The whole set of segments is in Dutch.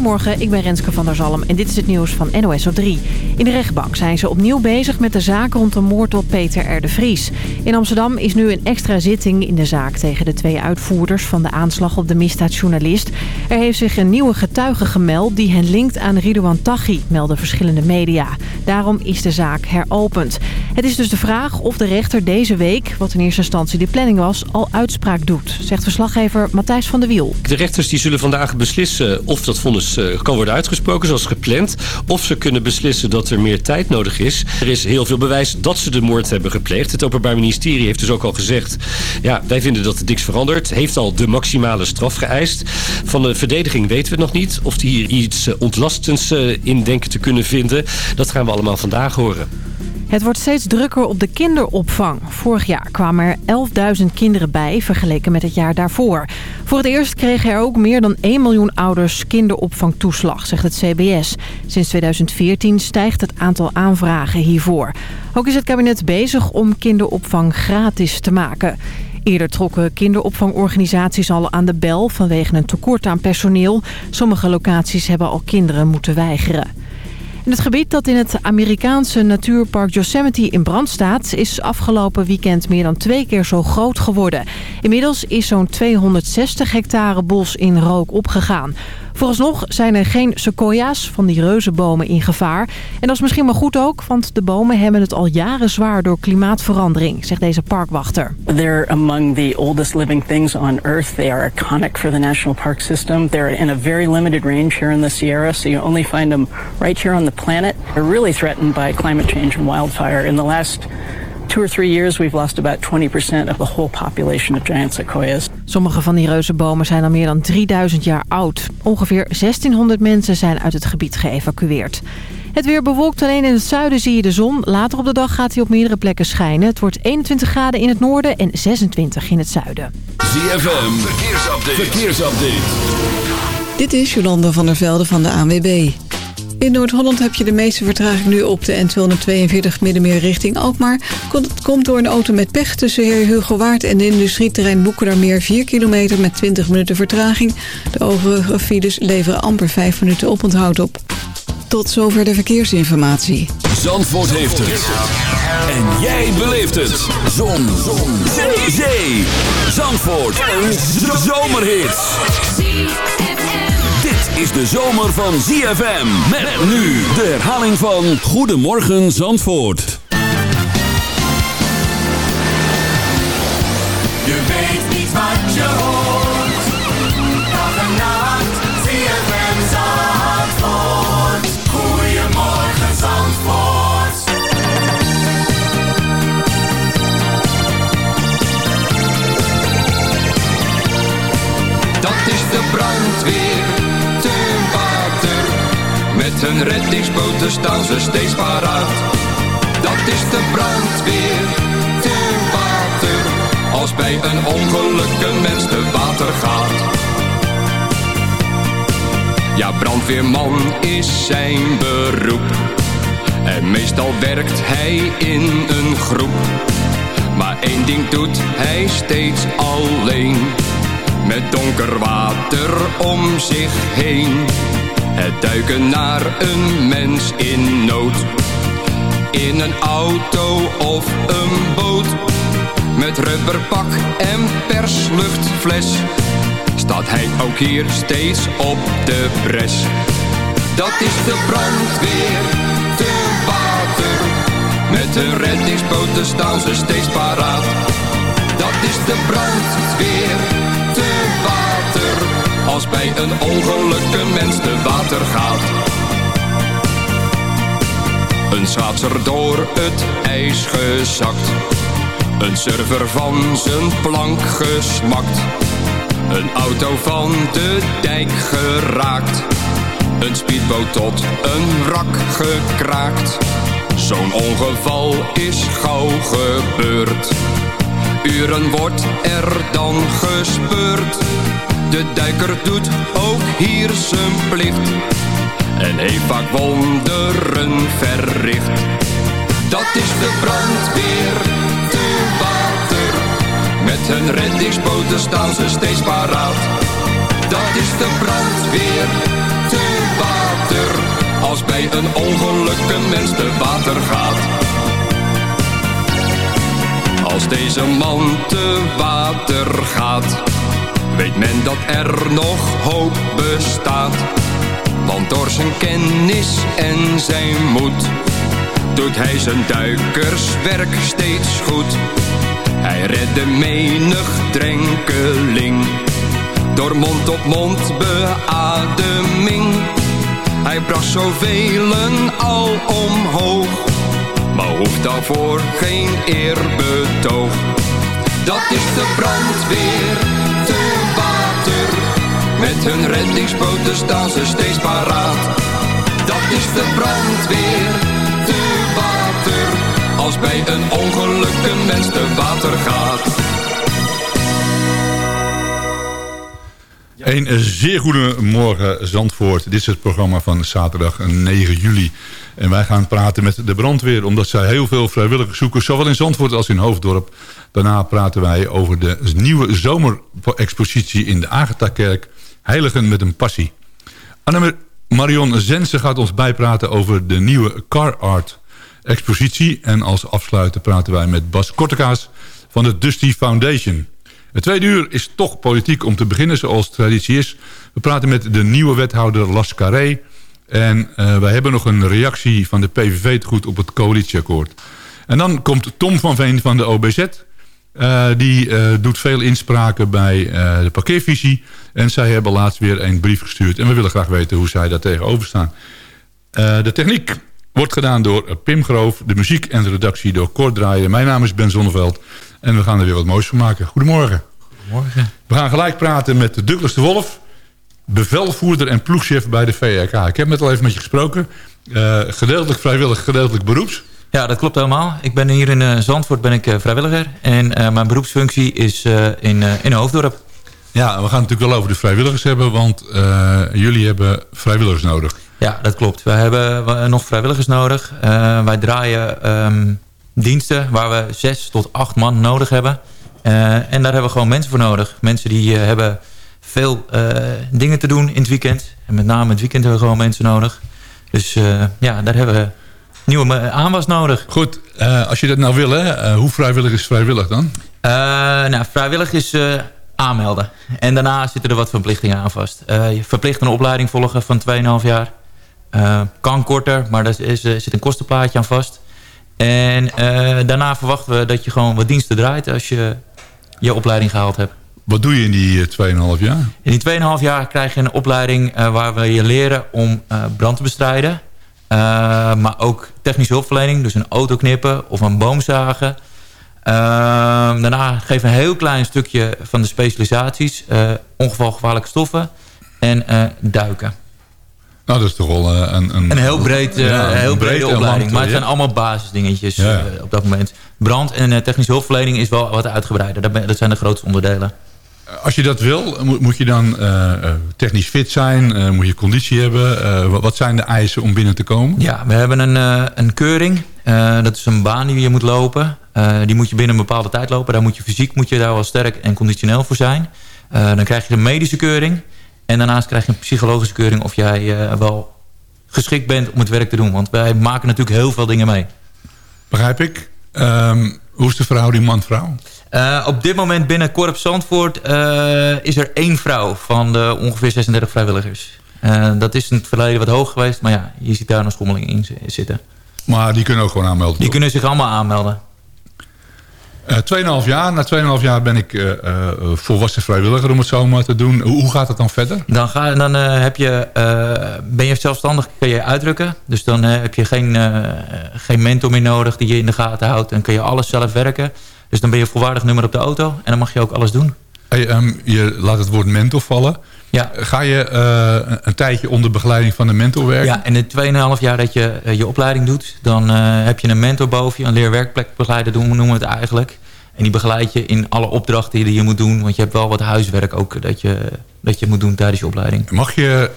Goedemorgen, ik ben Renske van der Zalm en dit is het nieuws van NOS op 3. In de rechtbank zijn ze opnieuw bezig met de zaak rond de moord op Peter R. de Vries. In Amsterdam is nu een extra zitting in de zaak tegen de twee uitvoerders van de aanslag op de misdaadjournalist. Er heeft zich een nieuwe getuige gemeld die hen linkt aan Ridouan Taghi, melden verschillende media. Daarom is de zaak heropend. Het is dus de vraag of de rechter deze week, wat in eerste instantie de planning was, al uitspraak doet, zegt verslaggever Matthijs van der Wiel. De rechters die zullen vandaag beslissen of dat vonnis eh, kan worden uitgesproken zoals gepland. Of ze kunnen beslissen dat er meer tijd nodig is. Er is heel veel bewijs dat ze de moord hebben gepleegd. Het Openbaar Ministerie heeft dus ook al gezegd... ja, wij vinden dat er niks verandert. Heeft al de maximale straf geëist. Van de verdediging weten we nog niet. Of die hier iets eh, ontlastends eh, in denken te kunnen vinden. Dat gaan we allemaal vandaag horen. Het wordt steeds drukker op de kinderopvang. Vorig jaar kwamen er 11.000 kinderen bij, vergeleken met het jaar daarvoor. Voor het eerst kregen er ook meer dan 1 miljoen ouders kinderopvangtoeslag, zegt het CBS. Sinds 2014 stijgt het aantal aanvragen hiervoor. Ook is het kabinet bezig om kinderopvang gratis te maken. Eerder trokken kinderopvangorganisaties al aan de bel vanwege een tekort aan personeel. Sommige locaties hebben al kinderen moeten weigeren. In het gebied dat in het Amerikaanse natuurpark Yosemite in brand staat... is afgelopen weekend meer dan twee keer zo groot geworden. Inmiddels is zo'n 260 hectare bos in rook opgegaan. Vooralsnog zijn er geen sequoia's van die reuzenbomen in gevaar. En dat is misschien wel goed ook, want de bomen hebben het al jaren zwaar door klimaatverandering, zegt deze parkwachter. They're among the oldest living things on Earth. They are iconic for the national park system. They're in a very limited range here in the Sierra, so you only find them right here on the planet. They're really threatened by climate change and wildfire. In the last two or three years we've lost about 20% of the whole population of giant sequoias. Sommige van die reuzenbomen zijn al meer dan 3000 jaar oud. Ongeveer 1600 mensen zijn uit het gebied geëvacueerd. Het weer bewolkt alleen in het zuiden zie je de zon. Later op de dag gaat hij op meerdere plekken schijnen. Het wordt 21 graden in het noorden en 26 in het zuiden. ZFM, verkeersupdate. verkeersupdate. Dit is Jolanda van der Velde van de ANWB. In Noord-Holland heb je de meeste vertraging nu op de N242 Middenmeer richting Alkmaar. Het komt door een auto met pech tussen Heer Hugo Waard en de industrieterrein Boekendermeer 4 kilometer met 20 minuten vertraging. De overige files leveren amper 5 minuten oponthoud op. Tot zover de verkeersinformatie. Zandvoort heeft het. En jij beleeft het. Zon. Zon. Zee. Zandvoort. Een zomerhit is de zomer van ZFM. Met nu de herhaling van Goedemorgen Zandvoort. Je niet je. Reddingsboten staan ze steeds paraat. Dat is de brandweer te water. Als bij een ongeluk mens te water gaat. Ja, brandweerman is zijn beroep. En meestal werkt hij in een groep. Maar één ding doet hij steeds alleen. Met donker water om zich heen het duiken naar een mens in nood. In een auto of een boot. Met rubberpak en persluchtfles. Staat hij ook hier steeds op de bres. Dat is de brandweer te water. Met hun reddingsboten staan ze steeds paraat. Dat is de brandweer te water als bij een ongeluk een mens te water gaat. Een schaatser door het ijs gezakt. Een server van zijn plank gesmakt. Een auto van de dijk geraakt. Een speedboot tot een wrak gekraakt. Zo'n ongeval is gauw gebeurd. Uren wordt er dan gespeurd de duiker doet ook hier zijn plicht en heeft vaak wonderen verricht. Dat is de brandweer te water. Met hun reddingsboten staan ze steeds paraat. Dat is de brandweer te water. Als bij een ongeluk een mens te water gaat. Als deze man te water gaat, weet men dat er nog hoop bestaat. Want door zijn kennis en zijn moed, doet hij zijn duikerswerk steeds goed. Hij redde menig drenkeling, door mond-op-mond beademing. Hij bracht zoveel al omhoog maar hoeft daarvoor geen eerbetoog. Dat is de brandweer met hun reddingsboten staan ze steeds paraat. Dat is de brandweer te water, als bij een ongeluk een mens te water gaat. Een zeer goede morgen Zandvoort. Dit is het programma van zaterdag 9 juli. En wij gaan praten met de brandweer... omdat zij heel veel vrijwilligers zoeken... zowel in Zandvoort als in Hoofddorp. Daarna praten wij over de nieuwe zomerexpositie... in de Agatha-kerk. Heiligen met een passie. Anne Marion Zensen gaat ons bijpraten over de nieuwe Car Art expositie. En als afsluiter praten wij met Bas Kortekaas van de Dusty Foundation... Het tweede uur is toch politiek om te beginnen zoals traditie is. We praten met de nieuwe wethouder Las Carré. En uh, wij hebben nog een reactie van de PVV te goed op het coalitieakkoord. En dan komt Tom van Veen van de OBZ. Uh, die uh, doet veel inspraken bij de parkeervisie. En zij hebben laatst weer een brief gestuurd. En we willen graag weten hoe zij daar tegenover staan. de techniek wordt gedaan door Pim Groof. De muziek en de redactie door Kort Draaien. Mijn naam is Ben Zonneveld. En we gaan er weer wat moois van maken. Goedemorgen. Goedemorgen. We gaan gelijk praten met Douglas de Wolf. Bevelvoerder en ploegchef bij de VRK. Ik heb net al even met je gesproken. Uh, gedeeltelijk vrijwillig, gedeeltelijk beroeps. Ja, dat klopt helemaal. Ik ben hier in uh, Zandvoort ben ik, uh, vrijwilliger. En mijn beroepsfunctie is in, in Hoofddorp. Ja, we gaan het natuurlijk wel over de vrijwilligers hebben. Want jullie hebben vrijwilligers nodig. Ja, dat klopt. Wij hebben nog vrijwilligers nodig. wij draaien... Um, diensten waar we zes tot acht man nodig hebben. Uh, en daar hebben we gewoon mensen voor nodig. Mensen die hebben veel dingen te doen in het weekend. En met name in het weekend hebben we gewoon mensen nodig. Dus ja, daar hebben we nieuwe aanwas nodig. Goed, als je dat nou wil, hè, hoe vrijwillig is vrijwillig dan? nou, vrijwillig is aanmelden. En daarna zitten er wat verplichtingen aan vast. je verplicht een opleiding volgen van 2,5 jaar. kan korter, maar daar is, zit een kostenplaatje aan vast. En uh, daarna verwachten we dat je gewoon wat diensten draait als je je opleiding gehaald hebt. Wat doe je in die 2,5 jaar? In die 2,5 jaar krijg je een opleiding uh, waar we je leren om uh, brand te bestrijden. maar ook technische hulpverlening, dus een auto knippen of een boom zagen. Daarna geven we een heel klein stukje van de specialisaties. ongevalgevaarlijke stoffen en duiken. Nou, dat is toch wel uh, een, een... Een heel, breed, uh, heel brede opleiding. maar het zijn allemaal basisdingetjes ja. uh, op dat moment. Brand en technische hulpverlening is wel wat uitgebreider. Dat, dat zijn de grootste onderdelen. Als je dat wil, moet, moet je dan technisch fit zijn? moet je conditie hebben? wat zijn de eisen om binnen te komen? Ja, we hebben een, een keuring. dat is een baan die je moet lopen. die moet je binnen een bepaalde tijd lopen. Daar moet je fysiek moet je daar wel sterk en conditioneel voor zijn. dan krijg je een medische keuring. En daarnaast krijg je een psychologische keuring of jij wel geschikt bent om het werk te doen. Want wij maken natuurlijk heel veel dingen mee. Begrijp ik. Um, hoe is de verhouding man-vrouw? Uh, op dit moment binnen Korps Zandvoort uh, is er één vrouw van de ongeveer 36 vrijwilligers. dat is in het verleden wat hoog geweest, maar ja, je ziet daar een schommeling in zitten. Maar die kunnen ook gewoon aanmelden? Die kunnen zich allemaal aanmelden. Uh, 2,5 jaar. Na 2,5 jaar ben ik uh, uh, volwassen vrijwilliger om het zo maar te doen. Hoe, gaat het dan verder? Dan, ga, dan heb je, ben je zelfstandig, kun je uitdrukken. Dus dan heb je geen, geen mentor meer nodig die je in de gaten houdt. En kun je alles zelf werken. Dus dan ben je volwaardig nummer op de auto. En dan mag je ook alles doen. Hey, um, je laat het woord mentor vallen. Ja. Ga je een tijdje onder begeleiding van de mentor werken? Ja, in de 2,5 jaar dat je je opleiding doet... dan heb je een mentor boven je, een leerwerkplekbegeleider doen, noemen we het eigenlijk... En die begeleid je in alle opdrachten die je moet doen. Want je hebt wel wat huiswerk ook dat je, dat je moet doen tijdens je opleiding. Mag je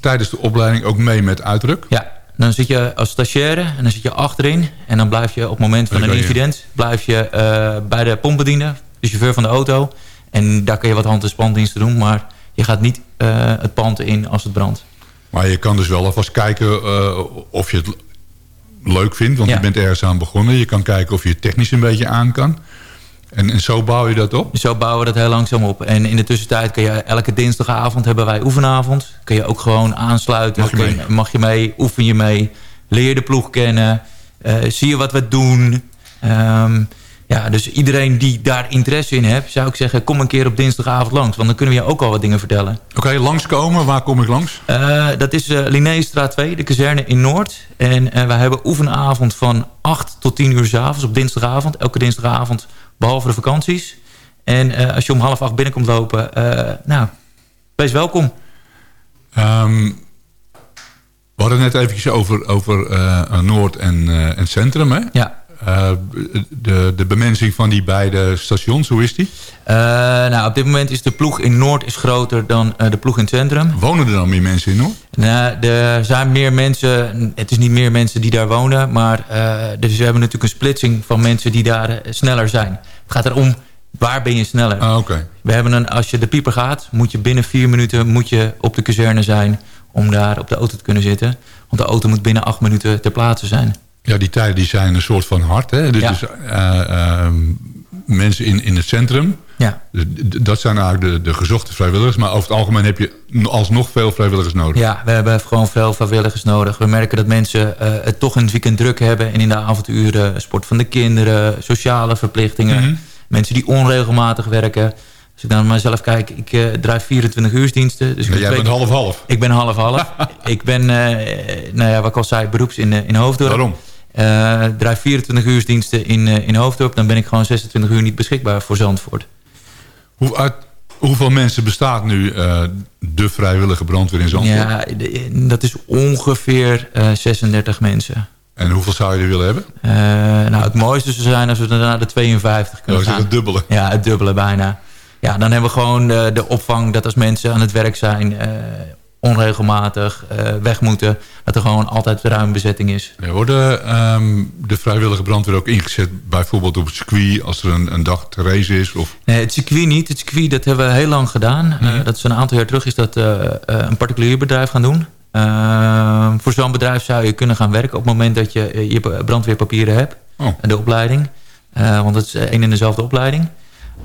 tijdens de opleiding ook mee met uitdruk? Ja, dan zit je als stagiaire en dan zit je achterin. En dan blijf je op het moment van een incident... blijf je uh, bij de pompbediener, de chauffeur van de auto. En daar kun je wat hand- en spandiensten doen. Maar je gaat niet uh, het pand in als het brandt. Maar je kan dus wel alvast kijken eh, of je het leuk vindt. Want Ja. je bent ergens aan begonnen. Je kan kijken of je het technisch een beetje aan kan. En, en zo bouw je dat op? Zo bouwen we dat heel langzaam op. En in de tussentijd kun je elke dinsdagavond hebben wij oefenavond. Kun je ook gewoon aansluiten. Mag je mee? mag je mee, oefen je mee. Leer je de ploeg kennen. eh, zie je wat we doen. Ehm, ja, dus iedereen die daar interesse in heeft... zou ik zeggen, kom een keer op dinsdagavond langs. Want dan kunnen we je ook al wat dingen vertellen. Oké, langskomen. Waar kom ik langs? Eh, dat is eh Linnéestraat 2, de kazerne in Noord. En eh, wij hebben oefenavond van 8 tot 10 uur 's avonds op dinsdagavond. Elke dinsdagavond, behalve de vakanties. En eh, als je om half acht binnenkomt lopen, eh, nou, wees welkom. Ehm, we hadden net eventjes over, over eh, Noord en, en Centrum. Hè? Ja. Eh, de, de bemensing van die beide stations, hoe is die? Eh, nou, op dit moment is de ploeg in Noord is groter dan eh, de ploeg in het centrum. Wonen er dan meer mensen in Noord? Nou, er zijn meer mensen, het is niet meer mensen die daar wonen, maar dus we hebben natuurlijk een splitsing van mensen die daar sneller zijn. Het gaat erom, waar ben je sneller? Ah. We hebben een, als je de pieper gaat, moet je binnen vier minuten moet je op de kazerne zijn om daar op de auto te kunnen zitten. Want de auto moet binnen acht minuten ter plaatse zijn. Ja, die tijden die zijn een soort van hard. Hè? Dus, Ja. mensen in, in het centrum, Ja, dat zijn eigenlijk de, de gezochte vrijwilligers. Maar over het algemeen heb je alsnog veel vrijwilligers nodig. ja we hebben gewoon veel vrijwilligers nodig. We merken dat mensen eh, het toch in het weekend druk hebben. En in de avonduren sport van de kinderen, sociale verplichtingen. Mhm. Mensen die onregelmatig werken. Als ik naar mezelf kijk, ik eh draai 24 uursdiensten. Dus jij ben bent half-half. Ik ben half-half. ik ben, nou ja, wat ik al zei, beroeps in, in Hoofddorp. Waarom? Eh draai 24 uursdiensten in, eh, in Hoofddorp. Dan ben ik gewoon 26 uur niet beschikbaar voor Zandvoort. Hoe, uit, hoeveel mensen bestaat nu eh, de vrijwillige brandweer in Zandvoort? Ja, de- dat is ongeveer eh 36 mensen. En hoeveel zou je er willen hebben? Nou, het mooiste zou zijn als we naar de 52 Dat kunnen gaan. het dubbele. Ja, het dubbele bijna. Ja, dan hebben we gewoon de opvang dat als mensen aan het werk zijn... onregelmatig eh, weg moeten... dat er gewoon altijd ruim bezetting is. Er worden ehm, de vrijwillige brandweer ook ingezet... bijvoorbeeld op het circuit als er een, een dag te race is? Of... Nee, het circuit niet. Het circuit dat hebben we heel lang gedaan. Eh, dat is een aantal jaar terug is dat eh, een particulier bedrijf gaan doen. Eh, voor zo'n bedrijf zou je kunnen gaan werken... op het moment dat je je brandweerpapieren hebt. Oh. De opleiding. Want het is één en dezelfde opleiding.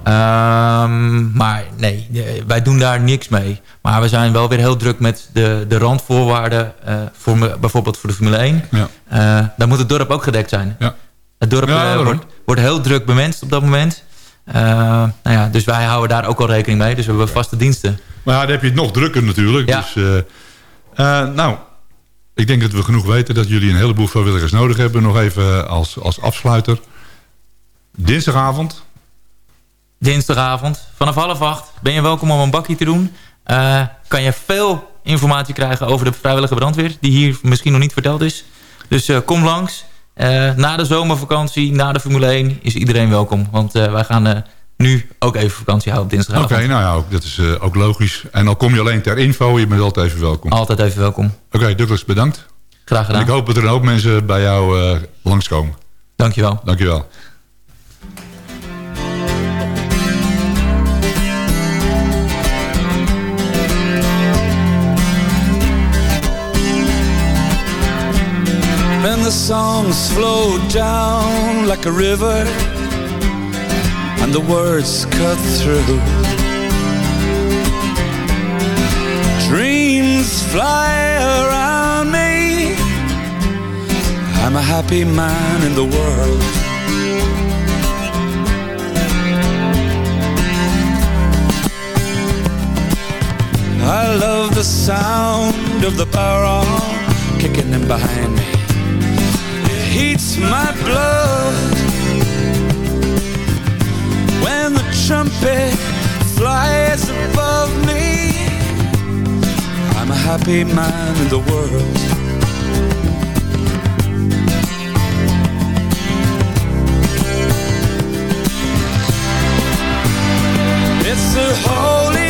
Ehm, maar nee, wij doen daar niks mee. Maar we zijn wel weer heel druk met de, de randvoorwaarden... eh, voor, me- bijvoorbeeld voor de Formule 1. Ja. Eh, dan moet het dorp ook gedekt zijn. Ja. Het dorp Ja, eh, wordt, wordt heel druk bemenst op dat moment. Nou ja, dus wij houden daar ook al rekening mee. Dus we hebben vaste diensten. Maar ja, dan heb je het nog drukker natuurlijk. Ja. Dus, nou, ik denk dat we genoeg weten... dat jullie een heleboel vrijwilligers nodig hebben. Nog even als, als afsluiter. Dinsdagavond. Dinsdagavond, vanaf half acht, ben je welkom om een bakje te doen. Eh, kan je veel informatie krijgen over de vrijwillige brandweer... die hier misschien nog niet verteld is. Dus eh, kom langs. Eh, na de zomervakantie, na de Formule 1, is iedereen welkom. Want wij gaan nu ook even vakantie houden op Oké, dinsdagavond. nou ja, ook, dat is ook logisch. En al kom je alleen ter info, je bent altijd even welkom. Altijd even welkom. Oké, Douglas, bedankt. Graag En gedaan. ik hoop dat er hoop mensen bij jou langskomen. Dankjewel. Dankjewel. Songs flow down like a river and the words cut through. Dreams fly around me. I'm a happy man in the world. I love the sound of the barrel kicking in behind me. Heats my blood when the trumpet flies above me. I'm a happy man in the world. It's the holy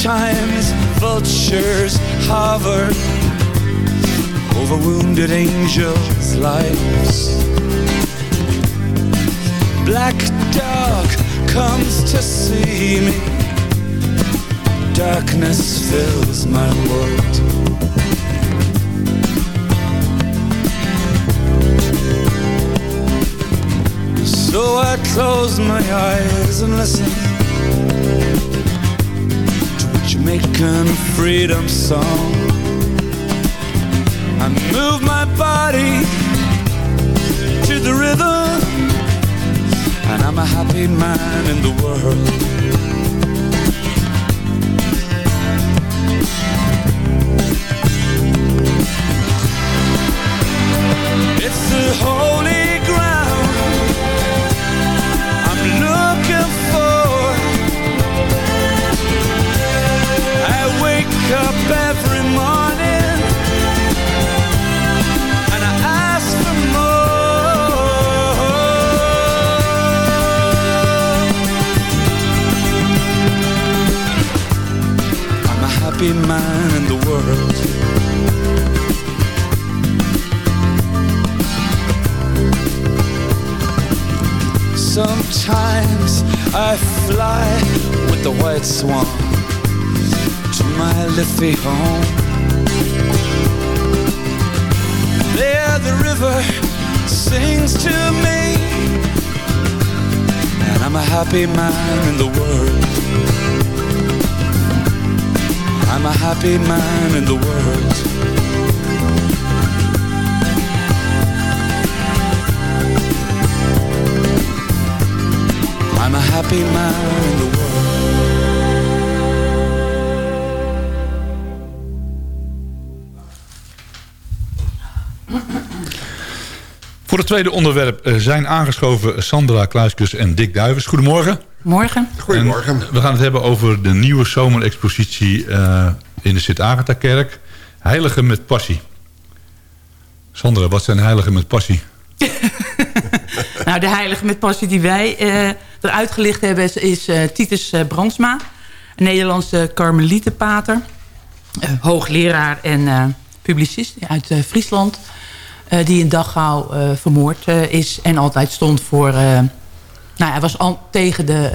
Sometimes vultures hover over wounded angels' lives. Black dog comes to see me. Darkness fills my world. So I close my eyes and listen Jamaican freedom song. I move my body to the rhythm, and I'm a happy man in the world. Happy man in the world. Sometimes I fly with the white swan to my Liffey home. There the river sings to me, and I'm a happy man in the world. A happy man in the world. I'm a happy man in the world. Voor het tweede onderwerp eh, zijn aangeschoven Sandra Kluiskus en Dick Duivens. Goedemorgen. Morgen. En we gaan het hebben over de nieuwe zomerexpositie eh, in de Sint-Agatha-kerk. Heiligen met passie. Sandra, wat zijn heiligen met passie? Nou, de heilige met passie die wij eh, eruit gelicht hebben... is, is eh, Titus Brandsma. Een Nederlandse karmelietenpater. eh, hoogleraar en eh, publicist uit eh, Friesland. eh, die in Dachau eh, vermoord eh, is. En altijd stond voor... nou, hij was al tegen de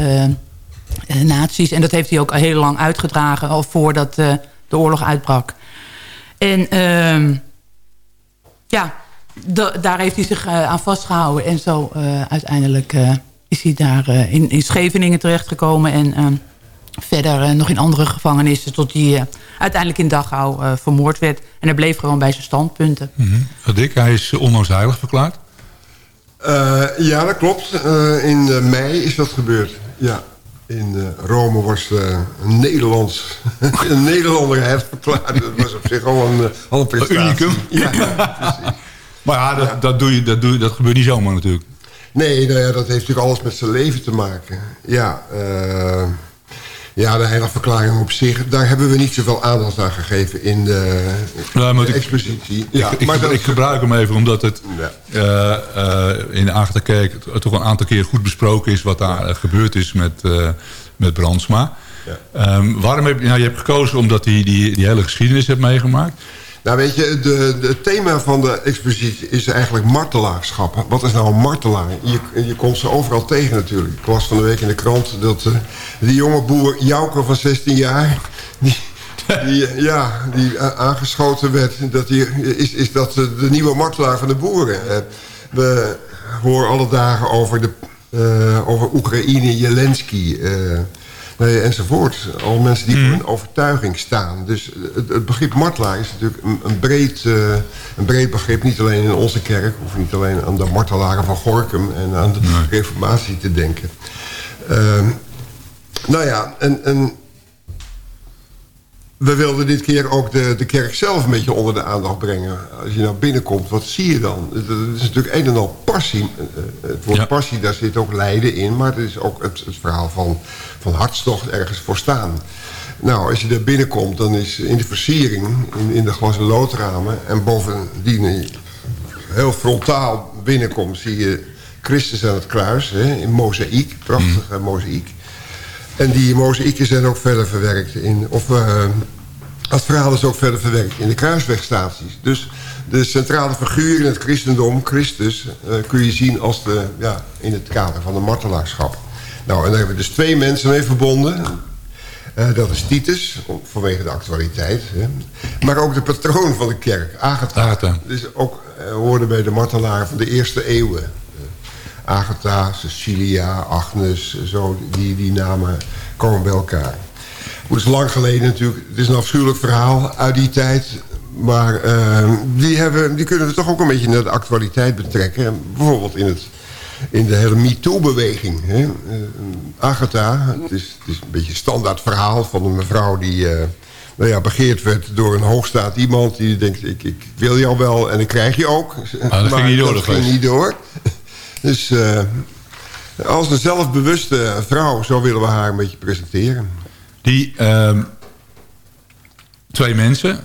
eh, nazi's. En dat heeft hij ook heel lang uitgedragen... al voordat eh, de oorlog uitbrak. En... ehm, ja, da- daar heeft hij zich aan vastgehouden. En zo uiteindelijk is hij daar in, in Scheveningen terechtgekomen. En eh, verder nog in andere gevangenissen. Tot hij uiteindelijk in Dachau vermoord werd. En hij bleef gewoon bij zijn standpunten. Dick, hij is heilig verklaard. Eh, ja, dat klopt. Eh, in eh, mei is dat gebeurd. Ja. In Rome was een Nederlands, een Nederlander heeft verklaard. Dat was op zich al een, al een prestatie. Unicum. Ja, precies. Maar ja, dat, dat, doe je, dat, doe je, dat gebeurt niet zomaar natuurlijk. Nee, nou ja, dat heeft natuurlijk alles met zijn leven te maken. Ja, eh, ja de heiligverklaring op zich... daar hebben we niet zoveel aandacht aan gegeven in de, Ja, maar de ik- expositie. Ja, ik, ik, maar dat- ik gebruik hem even omdat het Ja. eh, eh, in de Agatha-kerk toch een aantal keer goed besproken is... wat daar eh, gebeurd is met, eh, met Brandsma. Ja. Ehm, waarom heb je, nou, je hebt gekozen omdat hij die, die hele geschiedenis hebt meegemaakt. Nou weet je, de, het thema van de expositie is eigenlijk martelaarschap. Wat is nou een martelaar? Je, je komt ze overal tegen natuurlijk. Ik las van de week in de krant dat eh, die jonge boer Jouke van 16 jaar... Die, die, eh, ja, die eh, aangeschoten werd. Dat is, is dat de nieuwe martelaar van de boeren? We horen alle dagen over, de, over Oekraïne, Zelensky... eh, Nee, enzovoort. Al mensen die voor een overtuiging staan. Dus het, het begrip martelaar is natuurlijk een, een, breed, eh, een breed begrip. Niet alleen in onze kerk. Of niet alleen aan de martelaren van Gorkum en aan de reformatie te denken. Ehm, nou ja, en, en we wilden dit keer ook de, de kerk zelf een beetje onder de aandacht brengen. Als je nou binnenkomt, wat zie je dan? Het het is natuurlijk een en al passie. Eh, Het woord Ja. passie, daar zit ook lijden in. Maar het is ook het, het verhaal van, van hartstocht ergens voor staan. Nou, als je daar binnenkomt, dan is in de versiering... in, in de glas- en loodramen... en bovendien heel frontaal binnenkomt... zie je Christus aan het kruis, hè, in mozaïek, prachtige mozaïek. En die mozaïeken zijn ook verder verwerkt in... Of, uh, het verhaal is ook verder verwerkt in de kruiswegstaties. Dus de centrale figuur in het christendom, Christus... Uh, kun je zien als de, ja, in het kader van de martelaarschap. Nou, en daar hebben we dus twee mensen mee verbonden. Uh, dat is Titus, vanwege de actualiteit. Hè. Maar ook de patroon van de kerk, Agatha. Agatha. Dus ook uh, hoorde bij de martelaar van de eerste eeuwen. Agatha, Cecilia, Agnes, zo, die, die namen komen bij elkaar. Het is lang geleden natuurlijk. Het is een afschuwelijk verhaal uit die tijd. Maar die, hebben, die kunnen we toch ook een beetje naar de actualiteit betrekken. Bijvoorbeeld in het in de hele MeToo-beweging. Uh, Agatha, het is, het is een beetje een standaard verhaal van een mevrouw die uh, nou ja, begeerd werd door een hoogstaand iemand die denkt, ik, ik wil jou wel en ik krijg je ook. Ah, dat maar ging niet door. Dat ging niet door. Dus uh, als een zelfbewuste vrouw, zo willen we haar een beetje presenteren. Die ehm, twee mensen,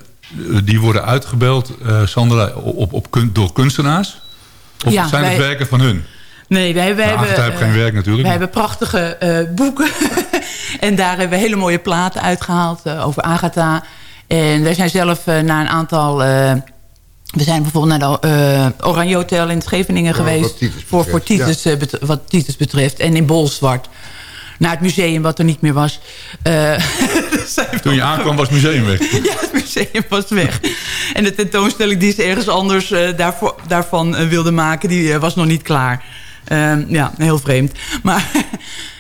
die worden uitgebeld, Sandra, op, op, door kunstenaars? Of Ja, zijn het werken van hun? Nee, wij, wij Nou, hebben, eh, geen werk natuurlijk. wij hebben prachtige eh, boeken. en daar hebben we hele mooie platen uitgehaald eh, over Agatha. En wij zijn zelf eh, naar een aantal... eh, we zijn bijvoorbeeld naar de eh, Oranje Hotel in Scheveningen Ja, geweest. wat voor, voor Titus, eh, bet- wat Titus betreft. En in Bolzwart. Naar het museum wat er niet meer was. Eh, Toen je aankwam was het museum weg. ja, het museum was weg. En de tentoonstelling die ze ergens anders eh, daarvoor, daarvan eh, wilde maken... die was nog niet klaar. Ehm, ja, heel vreemd. Maar,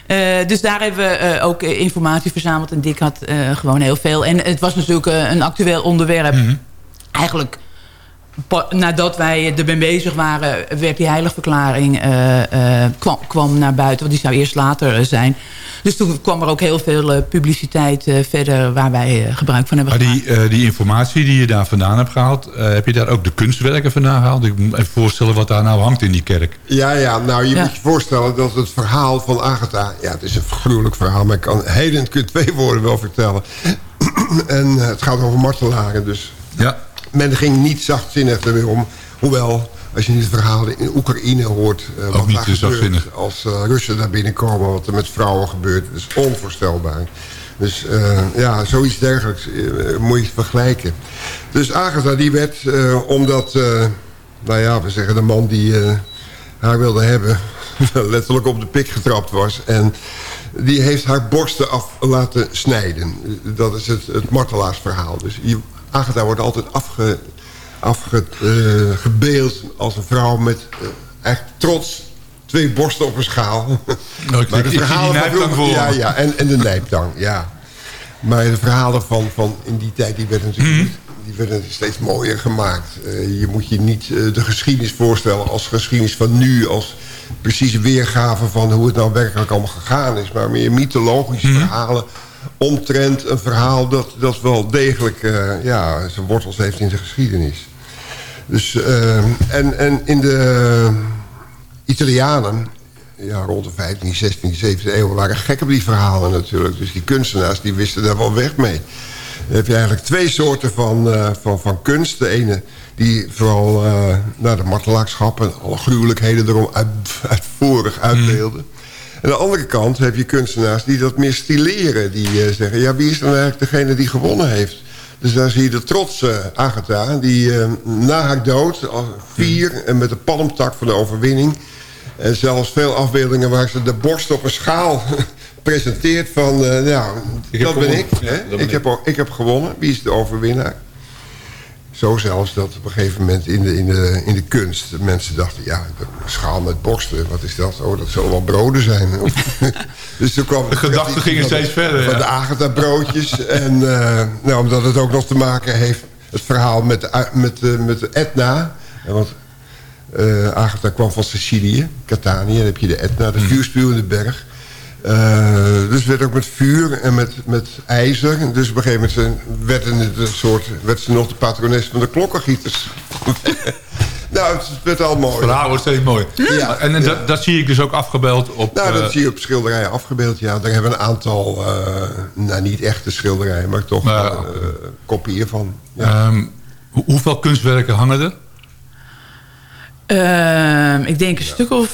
dus daar hebben we ook informatie verzameld. En Dick had gewoon heel veel. En het was natuurlijk een actueel onderwerp. Eigenlijk pa- nadat wij ermee bezig waren... werd die heiligverklaring eh, eh, kwam, kwam naar buiten. Want die zou eerst later eh, zijn. Dus toen kwam er ook heel veel eh, publiciteit eh, verder... waar wij gebruik van hebben Maar gemaakt. die, eh, die informatie die je daar vandaan hebt gehaald... eh, heb je daar ook de kunstwerken vandaan gehaald? Ik moet me even voorstellen wat daar nou hangt in die kerk. Ja, ja, nou je Ja. moet je voorstellen dat het verhaal van Agatha... Ja, het is een gruwelijk verhaal, maar ik kan heden in twee woorden wel vertellen. en het gaat over martelaren, dus Ja. Men ging niet zachtzinnig ermee om. Hoewel, als je nu de verhalen in Oekraïne hoort... eh, wat niet daar gebeurt als eh, Russen daar binnenkomen... wat er met vrouwen gebeurt, dat is onvoorstelbaar. Dus eh, ja, zoiets dergelijks moet je vergelijken. Dus Agatha die werd, omdat... nou ja, we zeggen de man die haar wilde hebben... letterlijk op de pik getrapt was... en die heeft haar borsten af laten snijden. Dat is het, het martelaarsverhaal. Dus je, Agatha wordt altijd afge, afgebeeld als een vrouw met eh, echt trots twee borsten op een schaal. Ik- ik- ik zie die van vroeger-. Ja, ja en, en de nijptang, ja. Maar de verhalen van, van in die tijd die werden natuurlijk Mhm. die werden steeds mooier gemaakt. Eh, je moet je niet eh, de geschiedenis voorstellen als geschiedenis van nu... als precieze weergave van hoe het nou werkelijk allemaal gegaan is... maar meer mythologische Mhm. verhalen omtrent een verhaal... dat, dat wel degelijk eh, ja, zijn wortels heeft in de geschiedenis. Dus, eh, en, en in de Italianen, ja, rond de 15, 16, 17 eeuw... waren gek op die verhalen natuurlijk. Dus die kunstenaars die wisten daar wel weg mee. Dan heb je eigenlijk twee soorten van, eh, van, van kunst. De ene die vooral naar de martelaarschap... en alle gruwelijkheden erom uit, uitvoerig uitbeelden. Aan de andere kant heb je kunstenaars die dat meer stileren. Die eh, zeggen, ja, wie is dan eigenlijk degene die gewonnen heeft? Dus daar zie je de trotse Agatha, die eh, na haar dood, vier... en met de palmtak van de overwinning... en zelfs veel afbeeldingen waar ze de borst op een schaal presenteert van... eh, nou, dat ben ik. Ja, dat ben ik, ik. heb, ik heb gewonnen. Wie is de overwinnaar? Zo zelfs dat op een gegeven moment in de, in de, in de kunst... de mensen dachten, ja, een schaal met borsten, wat is dat? Oh, dat zullen wel broden zijn. dus toen kwam De gedachten gingen steeds verder, Van ja. de Agatha-broodjes. en eh, nou, omdat het ook nog te maken heeft... het verhaal met, de, met, de- met Etna. En Want eh, Agatha kwam van Sicilië, Catania. Dan heb je de Etna, de vuurspuwende berg. Eh, dus werd ook met vuur en met, met ijzer. Dus op een gegeven moment zijn- werd, het een soort, werd ze nog de patrones van de klokkengieters. nou, het werd al mooi. Het verhaal wordt steeds mooi. Ja, en en ja. dat, dat zie ik dus ook afgebeeld op... Nou, dat eh, zie je op schilderijen afgebeeld. Ja, daar hebben we een aantal, eh, nou niet echte schilderijen, maar toch eh, kopieën van. Ja. ehm, hoe- hoeveel kunstwerken hangen er? Ehm, ik denk een stuk of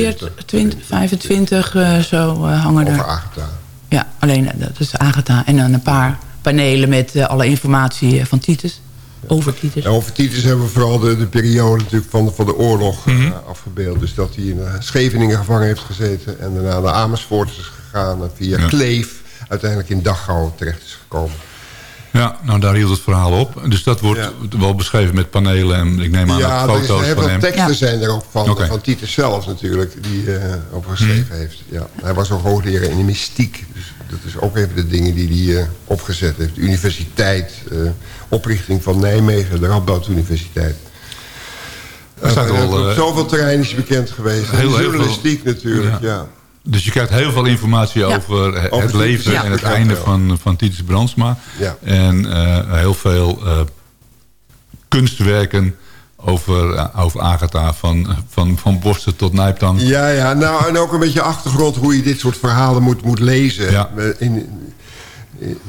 40, 20, 25 uh, zo uh, hangen Over er. Agatha. Ja, alleen dat is Agatha. En dan een paar panelen met uh, alle informatie van Titus. Over Titus. Ja, over Titus hebben we vooral de, de periode natuurlijk van, de, van de oorlog mm -hmm. afgebeeld. Dus dat hij in Scheveningen gevangen heeft gezeten. En daarna naar Amersfoort is gegaan. En via ja. Kleef uiteindelijk in Dachau terecht is gekomen. Ja, nou daar hield het verhaal op. Dus dat wordt ja. wel beschreven met panelen en ik neem aan ja, dat foto's is, van hem. teksten ja. zijn er ook van, okay. van Titus zelf natuurlijk, die uh, over geschreven hmm. heeft. Ja. Hij was ook hoogleraar in de mystiek. Dus dat is ook even de dingen die hij uh, opgezet heeft. De universiteit, uh, oprichting van Nijmegen, de Radboud Universiteit. Er op zoveel terreinen is bekend geweest. Heel, heel journalistiek veel, natuurlijk, ja. Dus je krijgt heel veel informatie ja. over het over leven ja. en het einde van, van Titus Brandsma. Ja. En uh, heel veel uh, kunstwerken over, uh, over Agatha, van, van, van Borsten tot Nijptang. Ja, ja, nou en ook een beetje achtergrond hoe je dit soort verhalen moet, moet lezen. Ja. In,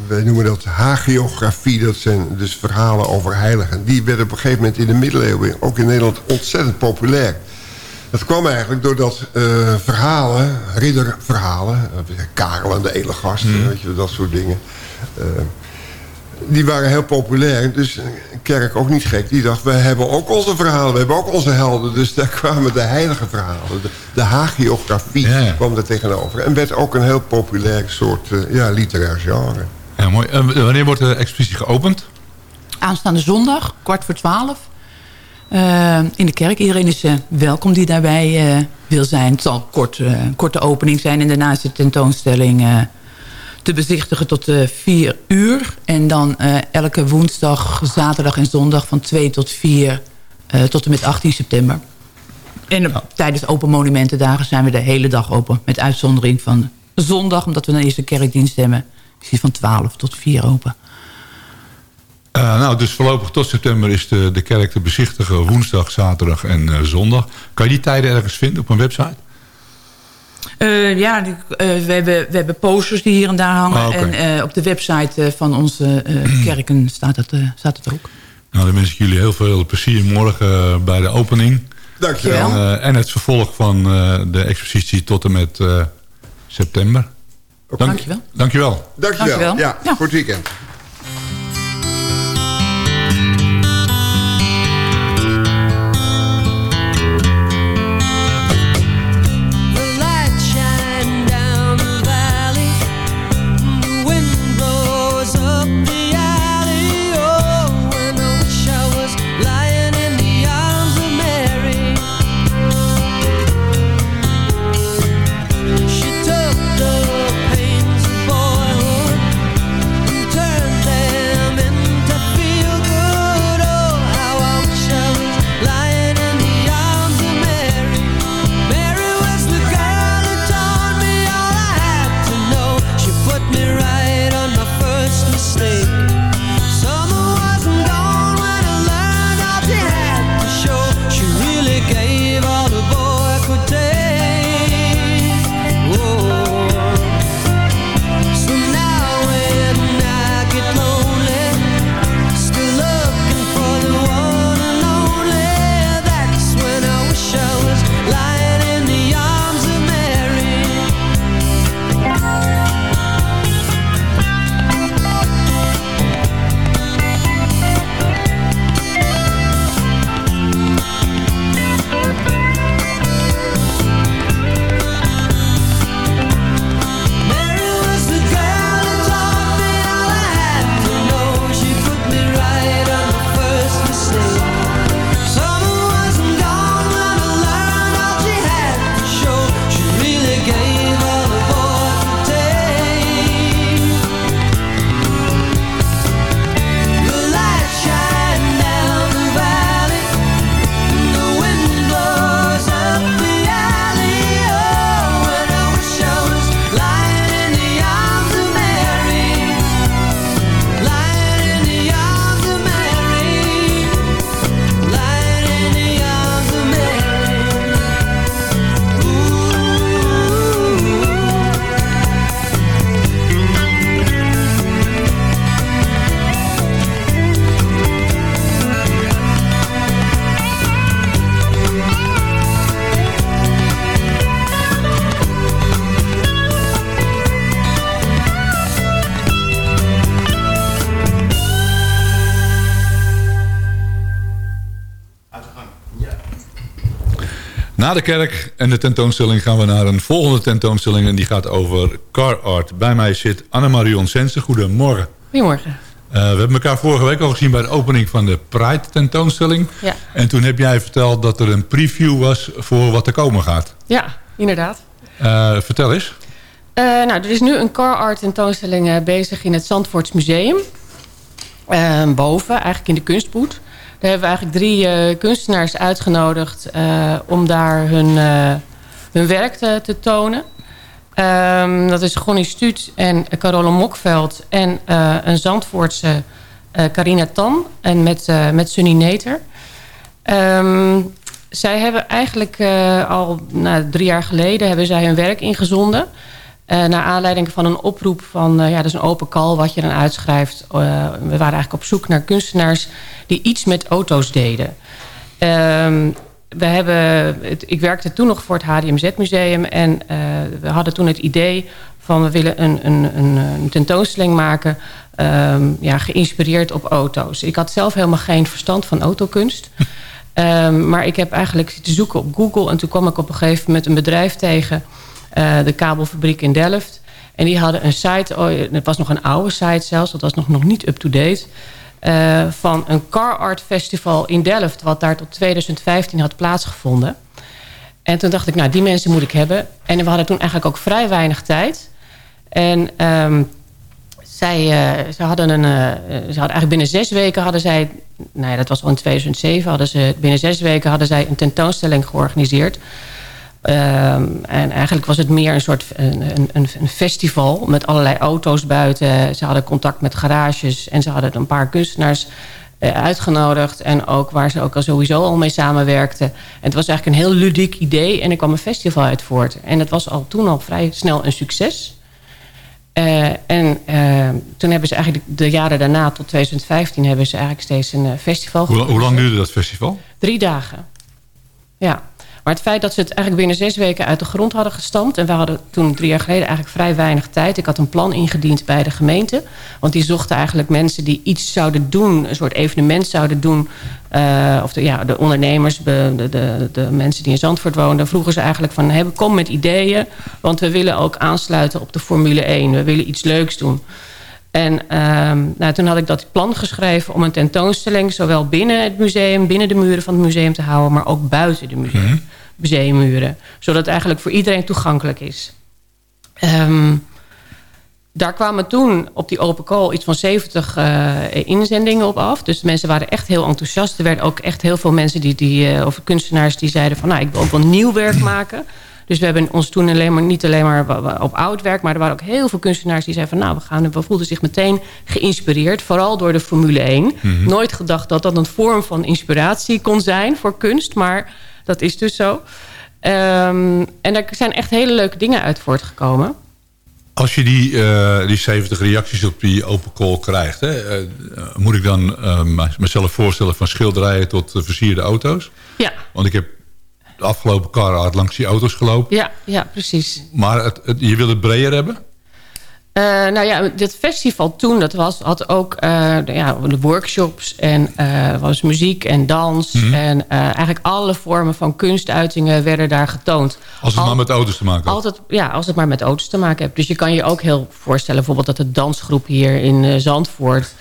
wij noemen dat hagiografie, dat zijn dus verhalen over heiligen. Die werden op een gegeven moment in de middeleeuwen, ook in Nederland, ontzettend populair. Dat kwam eigenlijk doordat uh, verhalen, ridderverhalen... Uh, Karel en de Elegast, mm. weet je, dat soort dingen... Uh, die waren heel populair. Dus kerk ook niet gek. Die dacht, we hebben ook onze verhalen. We hebben ook onze helden. Dus daar kwamen de heilige verhalen. De, de hagiografie ja, ja. kwam er tegenover. En werd ook een heel populair soort ja, literair genre. Ja, mooi. wanneer wordt de expositie geopend? Aanstaande zondag, kwart voor twaalf. Uh, in de kerk. Iedereen is uh, welkom die daarbij uh, wil zijn. Het zal kort, een korte opening zijn. En daarna is de tentoonstelling te bezichtigen tot vier uur. En dan elke woensdag, zaterdag en zondag van 2 tot 4 tot en met 18 september. En ja. tijdens Open Monumentendagen zijn we de hele dag open. Met uitzondering van zondag, omdat we dan eerst de kerkdienst hebben. Is die van 12 tot 4 open. Uh, nou, dus voorlopig tot september is de, de kerk te bezichtigen woensdag, zaterdag en uh, zondag. Kan je die tijden ergens vinden op een website? Uh, ja, die, we, hebben, we hebben posters die hier en daar hangen. Ah, okay. En op de website van onze kerken staat het, staat het ook. Nou, dan wens ik jullie heel veel plezier morgen bij de opening. Dankjewel. En, en het vervolg van de expositie tot en met september. Dank, dankjewel. Dankjewel. Dankjewel. Dankjewel. Ja, ja, voor het weekend. Na de kerk en de tentoonstelling gaan we naar een volgende tentoonstelling... en die gaat over car art. Bij mij zit Anne-Marion Sensen. Goedemorgen. Goedemorgen. Uh, we hebben elkaar vorige week al gezien bij de opening van de Pride tentoonstelling. Ja. En toen heb jij verteld dat er een preview was voor wat er komen gaat. Ja, inderdaad. Uh, vertel eens. Uh, nou, er is nu een car art tentoonstelling bezig in het Zandvoorts Museum. boven, eigenlijk in de kunstboet. Daar hebben we eigenlijk drie kunstenaars uitgenodigd om daar hun, hun werk te, te tonen. Um, dat is Gonnie Stuut en Carole Mokveld en een Zandvoortse Carina Tan en met, met Sunny Neter. Um, zij hebben eigenlijk al nou, drie jaar geleden hebben zij hun werk ingezonden. Naar aanleiding van een oproep van, ja, dat is een open call wat je dan uitschrijft. we waren eigenlijk op zoek naar kunstenaars die iets met auto's deden. Um, we hebben, ik werkte toen nog voor het HDMZ-museum... en uh, we hadden toen het idee van we willen een, een, een, een tentoonstelling maken... Um, ja, geïnspireerd op auto's. Ik had zelf helemaal geen verstand van autokunst... um, maar ik heb eigenlijk zitten zoeken op Google... en toen kwam ik op een gegeven moment een bedrijf tegen... Uh, de kabelfabriek in Delft... En die hadden een site, oh, het was nog een oude site zelfs... dat was nog, nog niet up-to-date... Uh, van een car art festival in Delft... wat daar tot 2015 had plaatsgevonden. En toen dacht ik, nou, die mensen moet ik hebben. En we hadden toen eigenlijk ook vrij weinig tijd. En um, zij, uh, ze hadden een... Ze hadden eigenlijk binnen zes weken hadden zij... Nou ja, dat was al in 2007. Hadden ze, binnen zes weken hadden zij een tentoonstelling georganiseerd... Um, en eigenlijk was het meer een soort een, een, een, festival met allerlei auto's buiten. Ze hadden contact met garages en ze hadden een paar kunstenaars uh, uitgenodigd. En ook waar ze ook al sowieso al mee samenwerkten. En het was eigenlijk een heel ludiek idee en er kwam een festival uit voort. En het was al toen al vrij snel een succes. Uh, en uh, toen hebben ze eigenlijk de jaren daarna tot 2015 hebben ze eigenlijk steeds een festival. Hoe, hoe lang duurde dat festival? Drie dagen. Ja. Maar het feit dat ze het eigenlijk binnen zes weken uit de grond hadden gestampt... en we hadden toen drie jaar geleden eigenlijk vrij weinig tijd. Ik had een plan ingediend bij de gemeente. Want die zochten eigenlijk mensen die iets zouden doen... een soort evenement zouden doen. Uh, of de, ja, de ondernemers, de, de, de mensen die in Zandvoort woonden... vroegen ze eigenlijk van, hey, kom met ideeën... want we willen ook aansluiten op de Formule 1. We willen iets leuks doen. En um, nou, toen had ik dat plan geschreven om een tentoonstelling... zowel binnen het museum, binnen de muren van het museum te houden... maar ook buiten de museum, mm. museummuren. Zodat het eigenlijk voor iedereen toegankelijk is. Um, daar kwamen toen op die open call iets van 70 uh, inzendingen op af. Dus de mensen waren echt heel enthousiast. Er werden ook echt heel veel mensen, die, die, uh, of kunstenaars... die zeiden van, nou, ik wil ook wel nieuw werk maken... Dus we hebben ons toen alleen maar, niet alleen maar op oud werk... maar er waren ook heel veel kunstenaars die zeiden van... nou, we, gaan, we voelden zich meteen geïnspireerd. Vooral door de Formule 1. Mm -hmm. Nooit gedacht dat dat een vorm van inspiratie kon zijn voor kunst. Maar dat is dus zo. Um, en er zijn echt hele leuke dingen uit voortgekomen. Als je die, uh, die 70 reacties op die open call krijgt... Hè, uh, moet ik dan uh, mezelf voorstellen van schilderijen tot versierde auto's? Ja. Want ik heb de afgelopen car langs die auto's gelopen. Ja, ja precies. Maar het, het, je wil het breder hebben? Uh, nou ja, dit festival toen, dat was, had ook uh, de, ja, de workshops en uh, was muziek en dans. Mm -hmm. En eigenlijk alle vormen van kunstuitingen werden daar getoond. Als het Al, maar met auto's te maken heeft? Altijd, ja, als het maar met auto's te maken heeft. Dus je kan je ook heel voorstellen bijvoorbeeld dat de dansgroep hier in Zandvoort...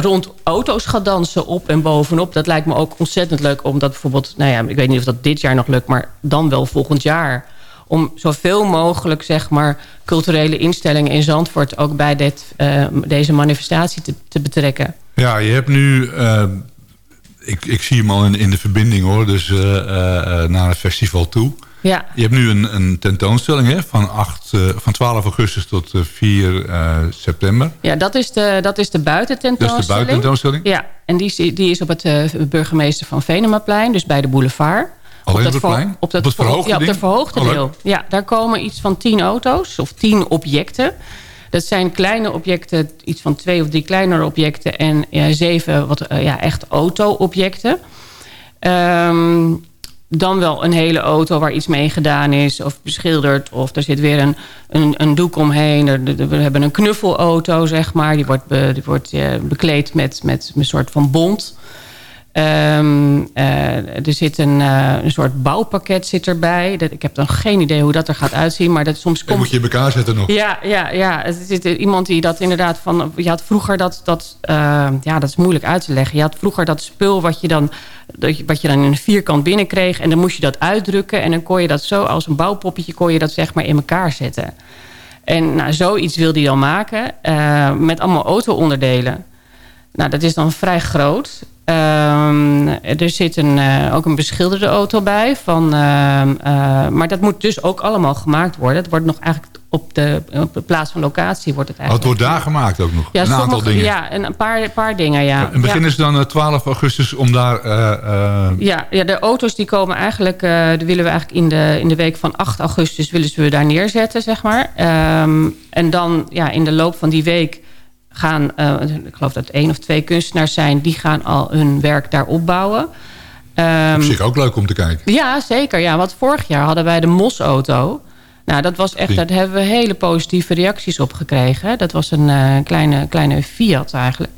rond auto's gaat dansen op en bovenop. Dat lijkt me ook ontzettend leuk, omdat bijvoorbeeld... Nou ja, ik weet niet of dat dit jaar nog lukt, maar dan wel volgend jaar om zoveel mogelijk zeg maar, culturele instellingen in Zandvoort... ook bij dit, uh, deze manifestatie te, te, betrekken. Ja, je hebt nu... Uh, ik, ik zie hem al in, in de verbinding hoor, dus uh, naar het festival toe. Ja. Je hebt nu een, een tentoonstelling hè, van, 8, van 12 augustus tot 4 september. Ja, dat is de, dat is de buitententoonstelling. Dat is de buitententoonstelling? Ja, en die, die is op het burgemeester van Venemaplein, dus bij de boulevard... Alleen op, dat plein? Op, dat op het verhoogde Ja, op ding? de verhoogde Oh, deel. Ja, daar komen iets van tien auto's of tien objecten. Dat zijn kleine objecten, iets van twee of drie kleinere objecten... en ja, zeven wat, uh, ja, echt auto-objecten. Um, dan wel een hele auto waar iets mee gedaan is of beschilderd. Of er zit weer een, een, een doek omheen. We hebben een knuffelauto, zeg maar. Die wordt, be, die wordt uh, bekleed met, met een soort van bont. Ehm, eh, er zit een, eh, een soort bouwpakket zit erbij. Dat, ik heb dan geen idee hoe dat er gaat uitzien. Maar dat soms Dat komt... moet je in elkaar zetten nog. Ja, ja, ja. Er zit iemand die dat inderdaad van... Je had vroeger dat... dat eh, ja, dat is moeilijk uit te leggen. Je had vroeger dat spul wat je dan, dat je- wat je dan in een vierkant binnenkreeg. En dan moest je dat uitdrukken. En dan kon je dat zo als een bouwpoppetje... kon je dat zeg maar in elkaar zetten. En nou, zoiets wilde hij dan maken. met allemaal auto-onderdelen. Nou, dat is dan vrij groot. Ehm, er zit een, eh, ook een beschilderde auto bij. Van, ehm, eh, maar dat moet dus ook allemaal gemaakt worden. Het wordt nog eigenlijk op de, op de plaats van locatie wordt het Oh, het eigenlijk. wordt daar gemaakt ook nog. ja, een aantal dingen. Ja, een paar, paar dingen, ja. En beginnen ja. ze dan eh, 12 augustus om daar... eh, eh, Ja, ja, de auto's die komen eigenlijk... eh die willen we eigenlijk in de, in de week van 8 augustus... willen ze we daar neerzetten, zeg maar. Ehm, en dan ja, in de loop van die week gaan... eh, ik geloof dat één of twee kunstenaars zijn... die gaan al hun werk daar opbouwen. Ehm, op zich ook leuk om te kijken. ja, zeker. Ja, want vorig jaar hadden wij de MOS-auto. Nou, dat was echt, daar hebben we hele positieve reacties op gekregen. Dat was een eh, kleine, kleine Fiat eigenlijk.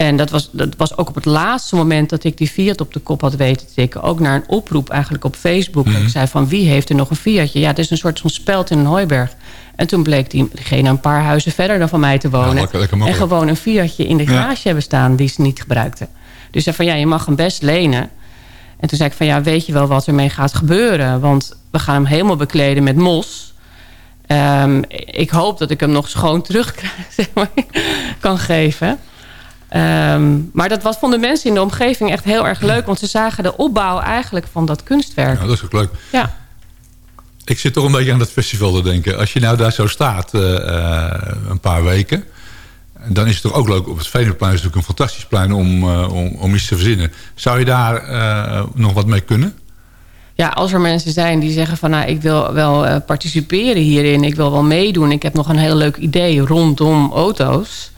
En dat was, dat was ook op het laatste moment dat ik die Fiat op de kop had weten te tikken. Ook naar een oproep eigenlijk op Facebook. Mhm. Ik zei van wie heeft er nog een Fiatje? Ja, het is een soort van speld in een hooiberg. En toen bleek die, diegene een paar huizen verder dan van mij te wonen. lekker- lekker en gewoon een Fiatje in de Ja. garage hebben staan die ze niet gebruikten. Dus zei van ja, je mag hem best lenen. En toen zei ik van ja, weet je wel wat ermee gaat gebeuren? Want we gaan hem helemaal bekleden met mos. Ehm, ik hoop dat ik hem nog schoon terug kan geven. Ehm, maar dat was, vonden mensen in de omgeving echt heel erg leuk. Want ze zagen de opbouw eigenlijk van dat kunstwerk. Ja, dat is ook leuk. Ja. Ik zit toch een beetje aan dat festival te denken. Als je nou daar zo staat eh, eh, een paar weken... dan is het toch ook leuk. Op het Venemaplein is natuurlijk een fantastisch plein om, eh, om, om iets te verzinnen. Zou je daar nog wat mee kunnen? Ja, als er mensen zijn die zeggen van... nou, ik wil wel participeren hierin, ik wil wel meedoen... ik heb nog een heel leuk idee rondom auto's...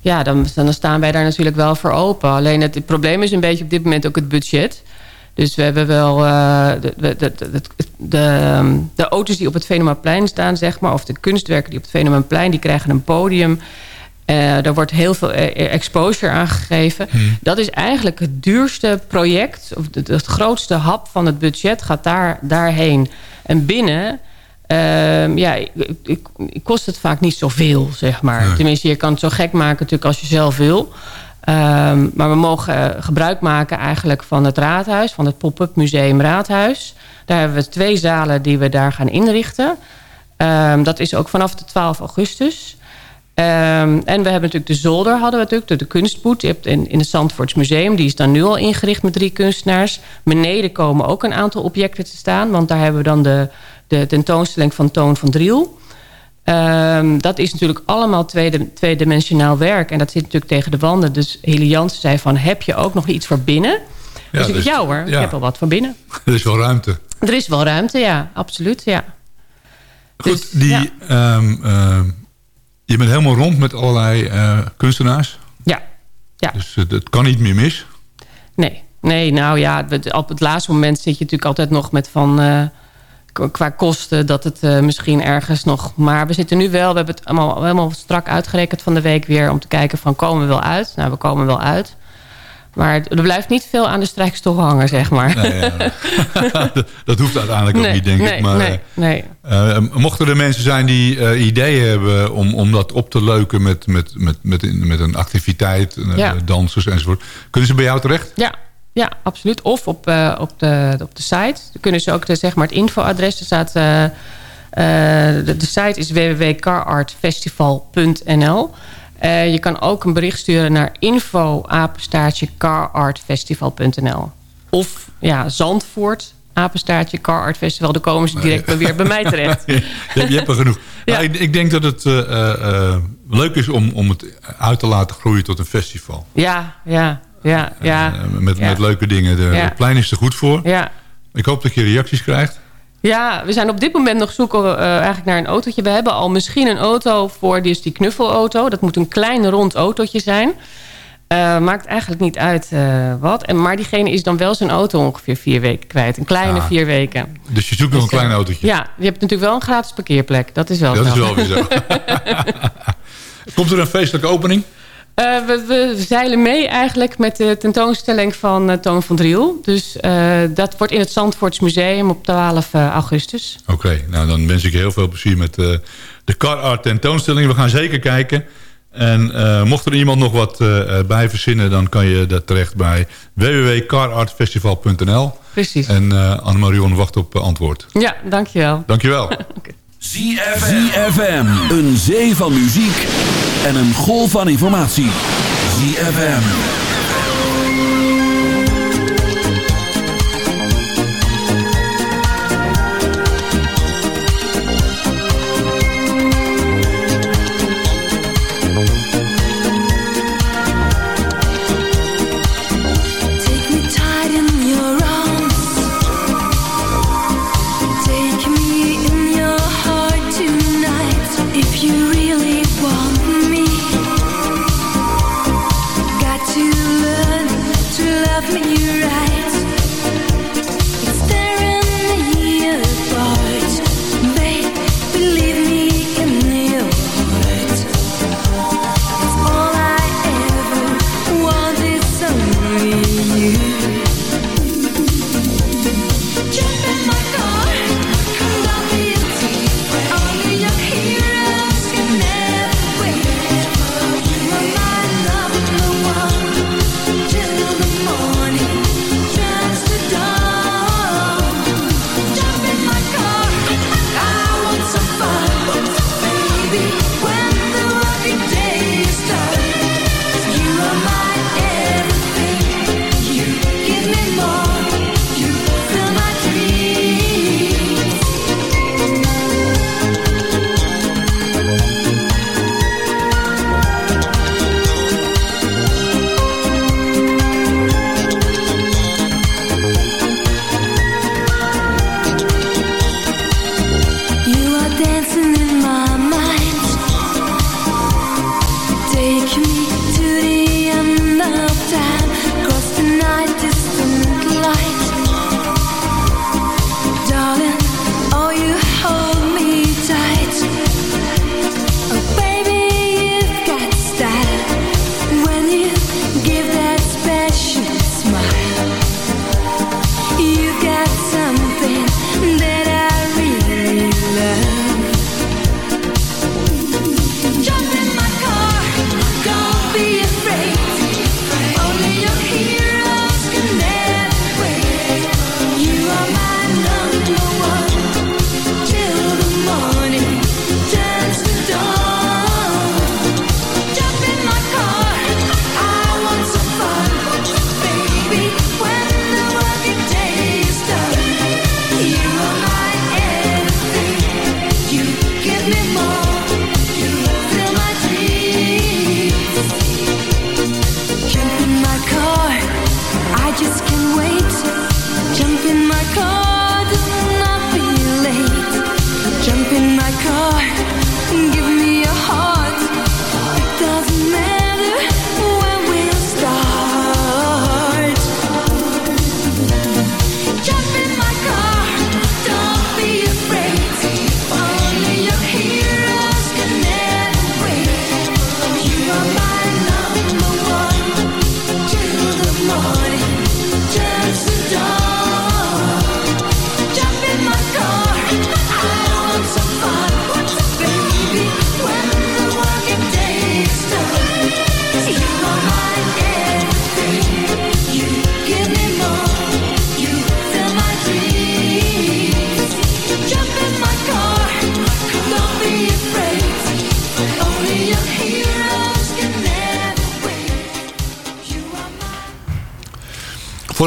ja, dan, dan staan wij daar natuurlijk wel voor open. Alleen het, het probleem is een beetje op dit moment ook het budget. Dus we hebben wel eh, de, de, de, de, de, auto's die op het Venemaplein staan, zeg maar... of de kunstwerken die op het Venemaplein, die krijgen een podium... Eh er wordt heel veel eh, exposure aangegeven. Dat is eigenlijk het duurste project. Of het, het grootste hap van het budget gaat daar, daarheen. En binnen... ehm, ja, ik, ik, ik kost het vaak niet zoveel, zeg maar. Nee. Tenminste, je kan het zo gek maken natuurlijk als je zelf wil. Ehm, maar we mogen eh, gebruik maken eigenlijk van het raadhuis... van het pop-up museum Raadhuis. Daar hebben we twee zalen die we daar gaan inrichten. Ehm, dat is ook vanaf de 12 augustus... Ehm, en we hebben natuurlijk de zolder, hadden we natuurlijk, de, de kunstboet. Je hebt in, in het Zandvoorts Museum, die is dan nu al ingericht met drie kunstenaars. Beneden komen ook een aantal objecten te staan, want daar hebben we dan de, de tentoonstelling van Toon van Driel. Ehm, dat is natuurlijk allemaal tweede, tweedimensionaal werk. En dat zit natuurlijk tegen de wanden. Dus Heli Jansen zei van, heb je ook nog iets voor binnen? dus ik dus- ja hoor, ik heb wel wat voor binnen. Er is wel ruimte. Er is wel ruimte, ja, absoluut, ja. Goed, die, ehm, ehm, je bent helemaal rond met allerlei eh, kunstenaars. Ja. ja. Dus eh, het kan niet meer mis. Nee, nee, nou ja, op het laatste moment zit je natuurlijk altijd nog met van... qua kosten dat het eh, misschien ergens nog... Maar we zitten nu wel, we hebben het allemaal helemaal strak uitgerekend van de week weer... om te kijken van komen we wel uit? Nou, we komen wel uit. Maar er blijft niet veel aan de strijkstoel hangen, zeg maar. Nee, ja. dat hoeft uiteindelijk ook Nee, niet, denk nee, ik. Maar, nee, eh, eh, mochten er mensen zijn die ideeën hebben om, om dat op te leuken met, met, met, met, met een activiteit, Ja. dansers enzovoort, kunnen ze bij jou terecht? Ja, ja absoluut. Of op, eh, op, de, op de site. Dan kunnen ze ook de, zeg maar het infoadres. Er staat, eh, de, de site is www.carartfestival.nl. Je kan ook een bericht sturen naar info apenstaartje carartfestival.nl. Of ja, Zandvoort apenstaartje carartfestival. Dan komen ze direct weer bij mij terecht. je, je hebt er genoeg. Nou, ik, ik denk dat het leuk is om, om het uit te laten groeien tot een festival. Ja, ja, ja, ja. Eh, met, met leuke dingen. De. Het plein is er goed voor. Ja. Ik hoop dat je reacties krijgt. Ja, we zijn op dit moment nog zoeken eh, eigenlijk naar een autootje. We hebben al misschien een auto voor die is die knuffelauto. Dat moet een klein rond autootje zijn. Eh, maakt eigenlijk niet uit wat. En, maar diegene is dan wel zijn auto ongeveer vier weken kwijt. Een kleine Ah. vier weken. Dus je zoekt nog een klein autootje. Ja, je hebt natuurlijk wel een gratis parkeerplek. Dat is wel Dat zo. is wel weer zo. Komt er een feestelijke opening? Eh, we, we zeilen mee eigenlijk met de tentoonstelling van uh, Toon van Driel. Dus uh, dat wordt in het Zandvoorts Museum op 12 augustus. Oké, okay, nou dan wens ik je heel veel plezier met de Car Art tentoonstelling. We gaan zeker kijken. En mocht er iemand nog wat bij verzinnen... dan kan je dat terecht bij www.carartfestival.nl. Precies. En Anne-Marion wacht op antwoord. Ja, dankjewel. Dankjewel. okay. ZFM. Een zee van muziek en een golf van informatie. ZFM.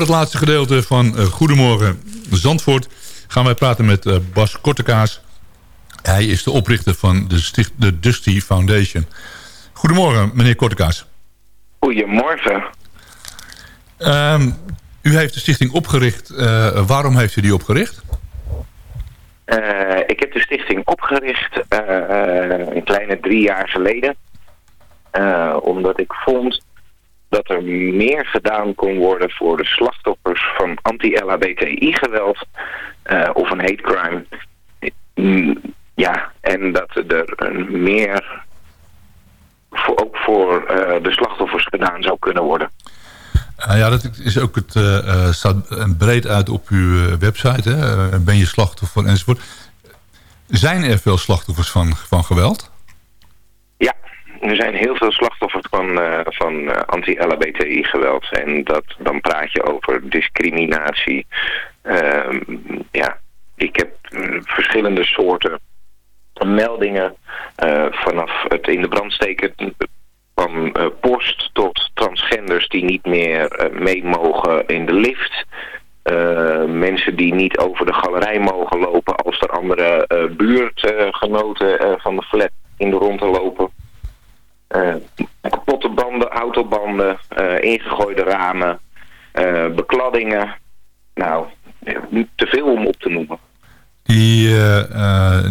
Het laatste gedeelte van uh, Goedemorgen Zandvoort... gaan wij praten met uh, Bas Kortekaas. Hij is de oprichter van de, sticht, de Dusty Foundation. Goedemorgen, meneer Kortekaas. Goedemorgen. Um, u heeft de stichting opgericht. Uh, waarom heeft u die opgericht? ik heb de stichting opgericht een kleine drie jaar geleden. omdat ik vond dat er meer gedaan kon worden voor de slachtoffers van anti-LHBTI-geweld uh, of een hate crime. Ja, en dat er meer voor, ook voor eh, de slachtoffers gedaan zou kunnen worden. Uh, ja, dat is ook het, uh, staat breed uit op uw website. Hè? ben je slachtoffer enzovoort. Zijn er veel slachtoffers van, van geweld? Ja, er zijn heel veel slachtoffers van, van anti-LHBTI geweld. En dat, dan praat je over discriminatie. Ehm, ja, ik heb verschillende soorten meldingen vanaf het in de brand steken van uh, post tot transgenders die niet meer uh, mee mogen in de lift. Uh, mensen die niet over de galerij mogen lopen als er andere buurtgenoten van de flat in de rondte lopen. Kapotte banden, autobanden, ingegooide ramen, bekladdingen. Nou, niet te veel om op te noemen. Die,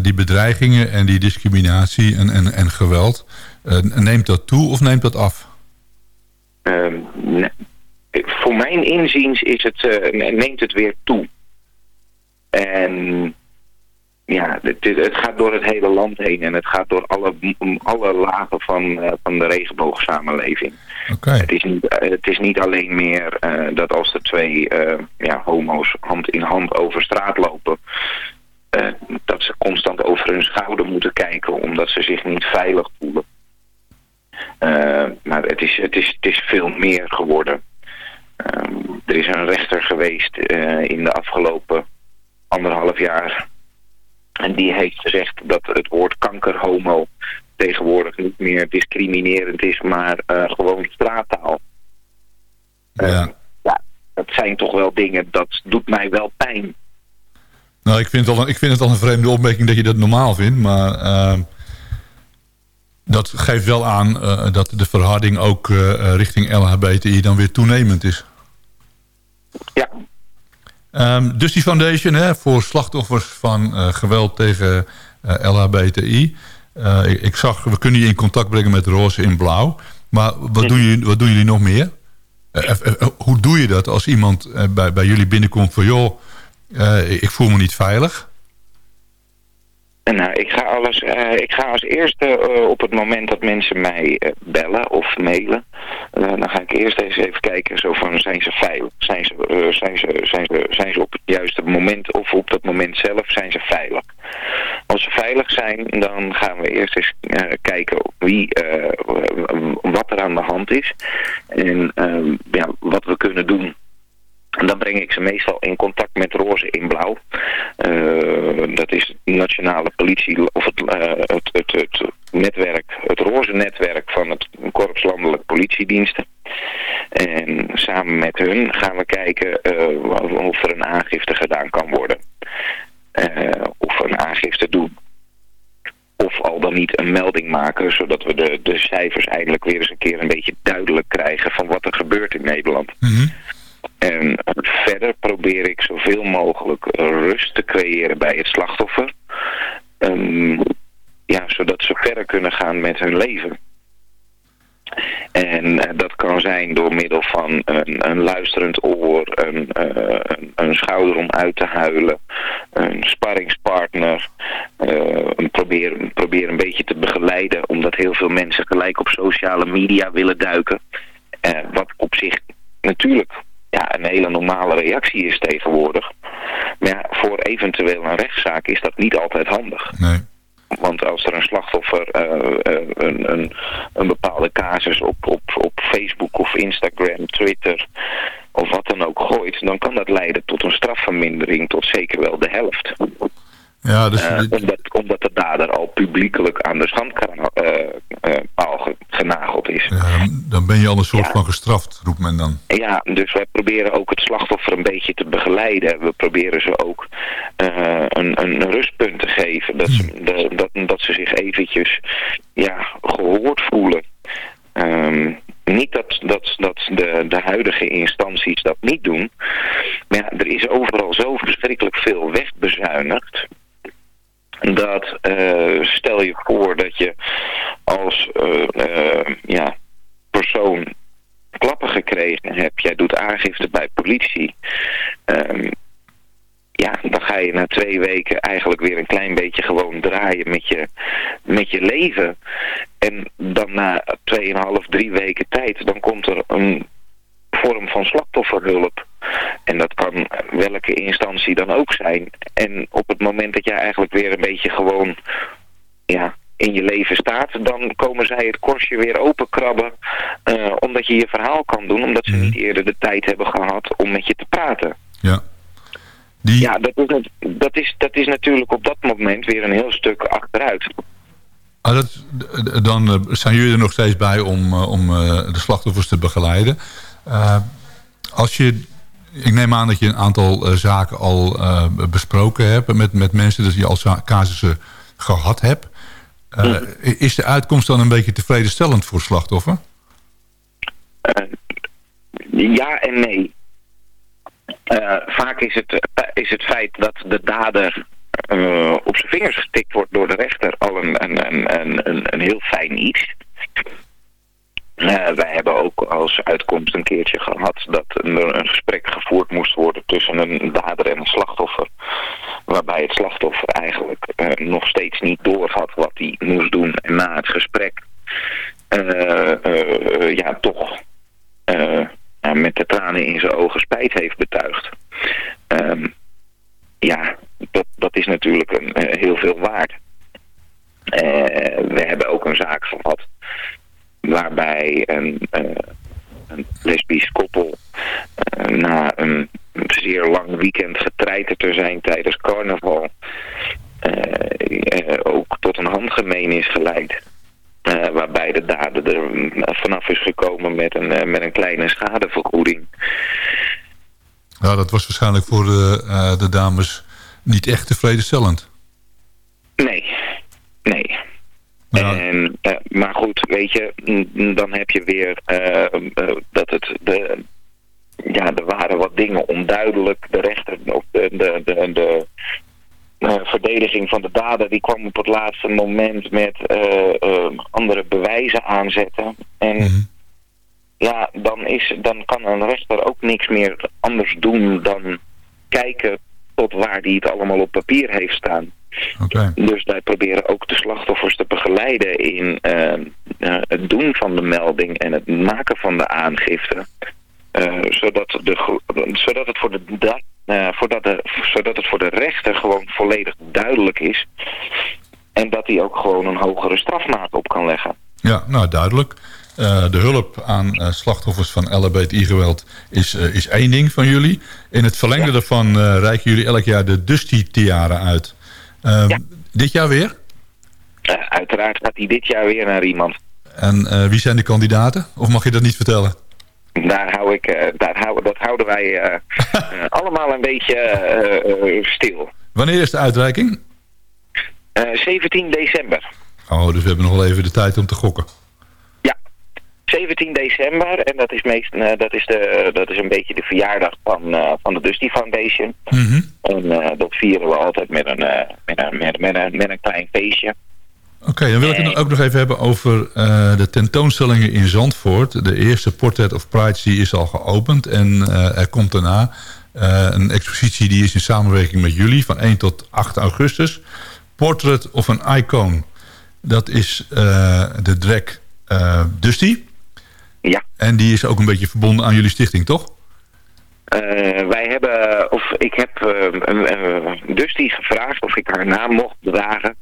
die bedreigingen en die discriminatie en, en, en geweld... Uh, neemt dat toe of neemt dat af? Uh, nee. Voor mijn inziens is het, neemt het weer toe. En ja, het, het, gaat door het hele land heen en het gaat door alle, alle lagen van, uh, van de regenboogsamenleving. Okay. Het, is niet, het is niet alleen meer dat als er twee ja, homo's hand in hand over straat lopen... dat ze constant over hun schouder moeten kijken omdat ze zich niet veilig voelen. Maar het is, het, is, het is veel meer geworden. Uh, er is een rechter geweest in de afgelopen anderhalf jaar. En die heeft gezegd dat het woord kankerhomo tegenwoordig niet meer discriminerend is, maar gewoon straattaal. Ja. ja, dat zijn toch wel dingen, dat doet mij wel pijn. Nou, ik vind het al, ik vind het al een vreemde opmerking dat je dat normaal vindt, maar dat geeft wel aan uh, dat de verharding ook richting LHBTI dan weer toenemend is. Ja. Um, dus die foundation hè, voor slachtoffers van uh, geweld tegen LHBTI. Ik, ik, zag, we kunnen je in contact brengen met Roze in Blauw. Maar wat, doen, jullie, wat doen jullie nog meer? hoe doe je dat als iemand bij, bij jullie binnenkomt van... joh, ik voel me niet veilig... Nou, ik ga, alles, uh, ik ga als eerste uh, op het moment dat mensen mij bellen of mailen, dan ga ik eerst eens even kijken zo van zijn ze veilig, zijn ze, zijn, ze, zijn, ze, zijn ze op het juiste moment of op dat moment zelf zijn ze veilig. Als ze veilig zijn, dan gaan we eerst eens kijken wie, wat er aan de hand is en ja, wat we kunnen doen dan breng ik ze meestal in contact met Roze in Blauw. Uh, dat is de nationale politie, of het, uh, het, het, het, netwerk, het Roze netwerk van het Korps Landelijk Politiediensten. En samen met hun gaan we kijken uh, of er een aangifte gedaan kan worden. of een aangifte doen of al dan niet een melding maken, zodat we de, de cijfers eindelijk weer eens een keer een beetje duidelijk krijgen van wat er gebeurt in Nederland. Mm. En verder probeer ik zoveel mogelijk rust te creëren bij het slachtoffer. Um, ja, zodat ze verder kunnen gaan met hun leven. En uh, dat kan zijn door middel van een, een luisterend oor, een, uh, een, een, schouder om uit te huilen, een sparringspartner. Uh, probeer, probeer een beetje te begeleiden, omdat heel veel mensen gelijk op sociale media willen duiken. wat op zich natuurlijk ja, een hele normale reactie is tegenwoordig. Maar ja, voor eventueel een rechtszaak is dat niet altijd handig. Nee. Want als er een slachtoffer uh, uh, een, een, een, bepaalde casus op, op, op Facebook of Instagram, Twitter of wat dan ook gooit, dan kan dat leiden tot een strafvermindering tot zeker wel de helft. Ja, dus... Uh, omdat, omdat de dader al publiekelijk aan de schandpaal uh, genageld is. Ja, dan ben je al een soort ja. van gestraft, roept men dan. Ja, dus wij proberen ook het slachtoffer een beetje te begeleiden. We proberen ze ook een, een rustpunt te geven. Dat ze, de, dat, dat ze zich eventjes ja, gehoord voelen. Um, niet dat, dat, dat de, de huidige instanties dat niet doen. Maar ja, er is overal zo verschrikkelijk veel wegbezuinigd dat uh, stel je voor dat je als uh, uh, ja, persoon klappen gekregen hebt, jij doet aangifte bij politie, um, ja, dan ga je na twee weken eigenlijk weer een klein beetje gewoon draaien met je, met je leven. En dan na 2,5, 3 weken tijd, dan komt er een vorm van slachtofferhulp. En dat kan welke instantie dan ook zijn. En op het moment dat jij eigenlijk weer een beetje gewoon ja, in je leven staat, dan komen zij het korstje weer openkrabben. eh omdat je je verhaal kan doen, omdat ze niet eerder de tijd hebben gehad om met je te praten. Ja. Ja, dat is, dat, is, dat is natuurlijk op dat moment weer een heel stuk achteruit. Ah, dat, dan eh, zijn jullie er nog steeds bij om, eh, om de slachtoffers te begeleiden. Als je, ik neem aan dat je een aantal eh, zaken al eh, besproken hebt met, met mensen, dus je al casussen gehad hebt. Eh, Is de uitkomst dan een beetje tevredenstellend voor slachtoffer? Ja en nee. Vaak is het, is het feit dat de dader op zijn vingers getikt wordt door de rechter al een, een, een, een, een heel fijn iets. Eh, wij hebben ook als uitkomst een keertje gehad dat er een gesprek gevoerd moest worden tussen een dader en een slachtoffer. Waarbij het slachtoffer eigenlijk eh, nog steeds niet door had wat hij moest doen. En na het gesprek eh, ja, toch met de tranen in zijn ogen spijt heeft betuigd. Ehm, ja, dat, dat is natuurlijk een, heel veel waard. We hebben ook een zaak gehad waarbij een, eh, een lesbisch koppel eh, na een zeer lang weekend getreiterd te zijn tijdens carnaval eh, ook tot een handgemeen is geleid. Waarbij de dader er vanaf is gekomen met een, met een kleine schadevergoeding. Ja, dat was waarschijnlijk voor de, de dames niet echt tevredenstellend. Nee, nee. En, eh, maar goed, weet je, dan heb je weer eh, eh, dat het... De, ja, er waren wat dingen onduidelijk. De rechter, of de, de, de, de verdediging van de dader, die kwam op het laatste moment met andere bewijzen aanzetten. En ja, dan, is, dan kan een rechter ook niks meer anders doen dan kijken tot waar die het allemaal op papier heeft staan. Dus wij proberen ook de slachtoffers te begeleiden in eh, eh, het doen van de melding en het maken van de aangifte. Eh, zodat, de, zodat, het voor de, voordat de, zodat het voor de rechter gewoon volledig duidelijk is. En dat hij ook gewoon een hogere strafmaat op kan leggen. Ja, nou duidelijk. De hulp aan slachtoffers van LHBTI-geweld is, is één ding van jullie. In het verlengde daarvan eh, reiken jullie elk jaar de Dusty Tiara uit. Eh, Dit jaar weer? Eh, uiteraard gaat hij dit jaar weer naar iemand. En eh, wie zijn de kandidaten? Of mag je dat niet vertellen? Daar hou ik, eh, daar hou, dat houden wij allemaal een beetje stil. Wanneer is de uitreiking? Eh, 17 december. Oh, dus we hebben nog wel even de tijd om te gokken. 17 december en dat is, meest, eh, dat is, de, dat is een beetje de verjaardag van, eh, van de Dusty Foundation. En eh, dat vieren we altijd met een, met een, met, met een, met een klein feestje. Oké, dan wil ik het ook nog even hebben over de tentoonstellingen in Zandvoort. De eerste Portrait of Pride die is al geopend. En er komt daarna een expositie die is in samenwerking met jullie... van 1 tot 8 augustus. Portrait of an Icon. Dat is de drag Dusty. Ja. En die is ook een beetje verbonden aan jullie stichting, toch? Eh, wij hebben, of ik heb eh, een- een Dusty gevraagd of ik haar naam mocht dragen.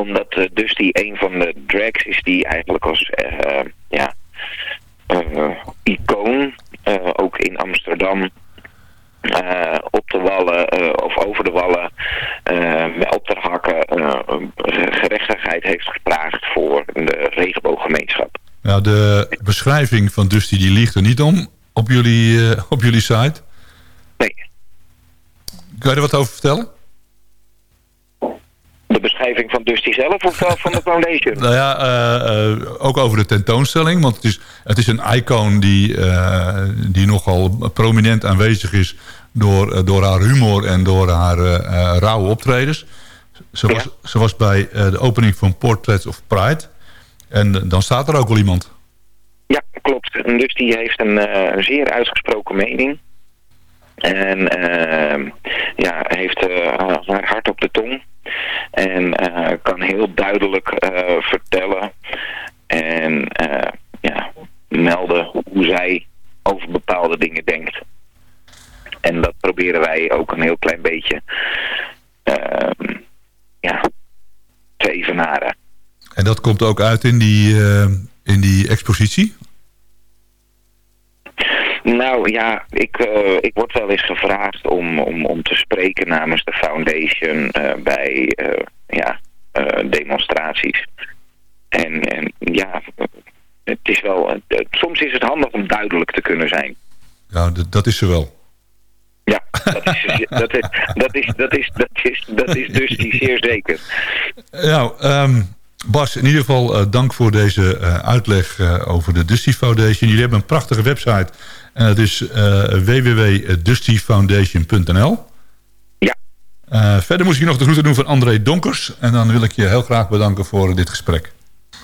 Omdat eh, Dusty een van de drags is die eigenlijk als eh, ja, eh, icoon, eh, ook in Amsterdam, eh, op de wallen eh, of over de wallen, eh, op de hakken, eh, gerechtigheid heeft gevraagd voor de regenbooggemeenschap. Nou, de beschrijving van Dusty die liegt er niet om op jullie, eh, op jullie site. Nee. Kan je er wat over vertellen? De beschrijving van Dusty zelf of wel van de foundation? Nou ja, eh, eh, ook over de tentoonstelling. Want het is, het is een icoon die, eh, die nogal prominent aanwezig is... door, eh, door haar humor en door haar eh, eh, rauwe optredens. Ze was, ze was bij eh, de opening van Portraits of Pride. En eh, dan staat er ook wel iemand. Ja, klopt. Dus die heeft een eh, zeer uitgesproken mening. En ehm, ja, heeft eh, haar hart op de tong. En kan heel duidelijk vertellen en ja, melden hoe zij over bepaalde dingen denkt. En dat proberen wij ook een heel klein beetje ehm, ja, te evenaren. En dat komt ook uit in die, eh, in die expositie? Nou ja, ik, eh, ik word wel eens gevraagd om, om, om te spreken namens de foundation eh, bij ja, demonstraties. En, en ja, het is wel, soms is het handig om duidelijk te kunnen zijn. Ja, dat is ze wel. Ja, dat is, dat is, dat is, dat is, dat is, dat is dus die zeer zeker. Nou, ehm, Bas, in ieder geval eh, dank voor deze eh, uitleg eh, over de Dusty Foundation. Jullie hebben een prachtige website. En dat is eh www.dustyfoundation.nl. Ja. Eh, verder moest ik nog de groeten doen van André Donkers. En dan wil ik je heel graag bedanken voor dit gesprek.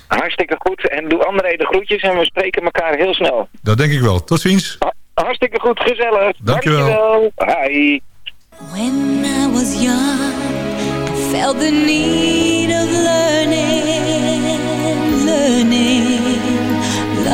Hartstikke goed. En doe André de groetjes en we spreken elkaar heel snel. Dat denk ik wel. Tot ziens. Hartstikke goed, gezellig. Dankjewel. Dankjewel. Hi. When I was young, I felt the need of learning,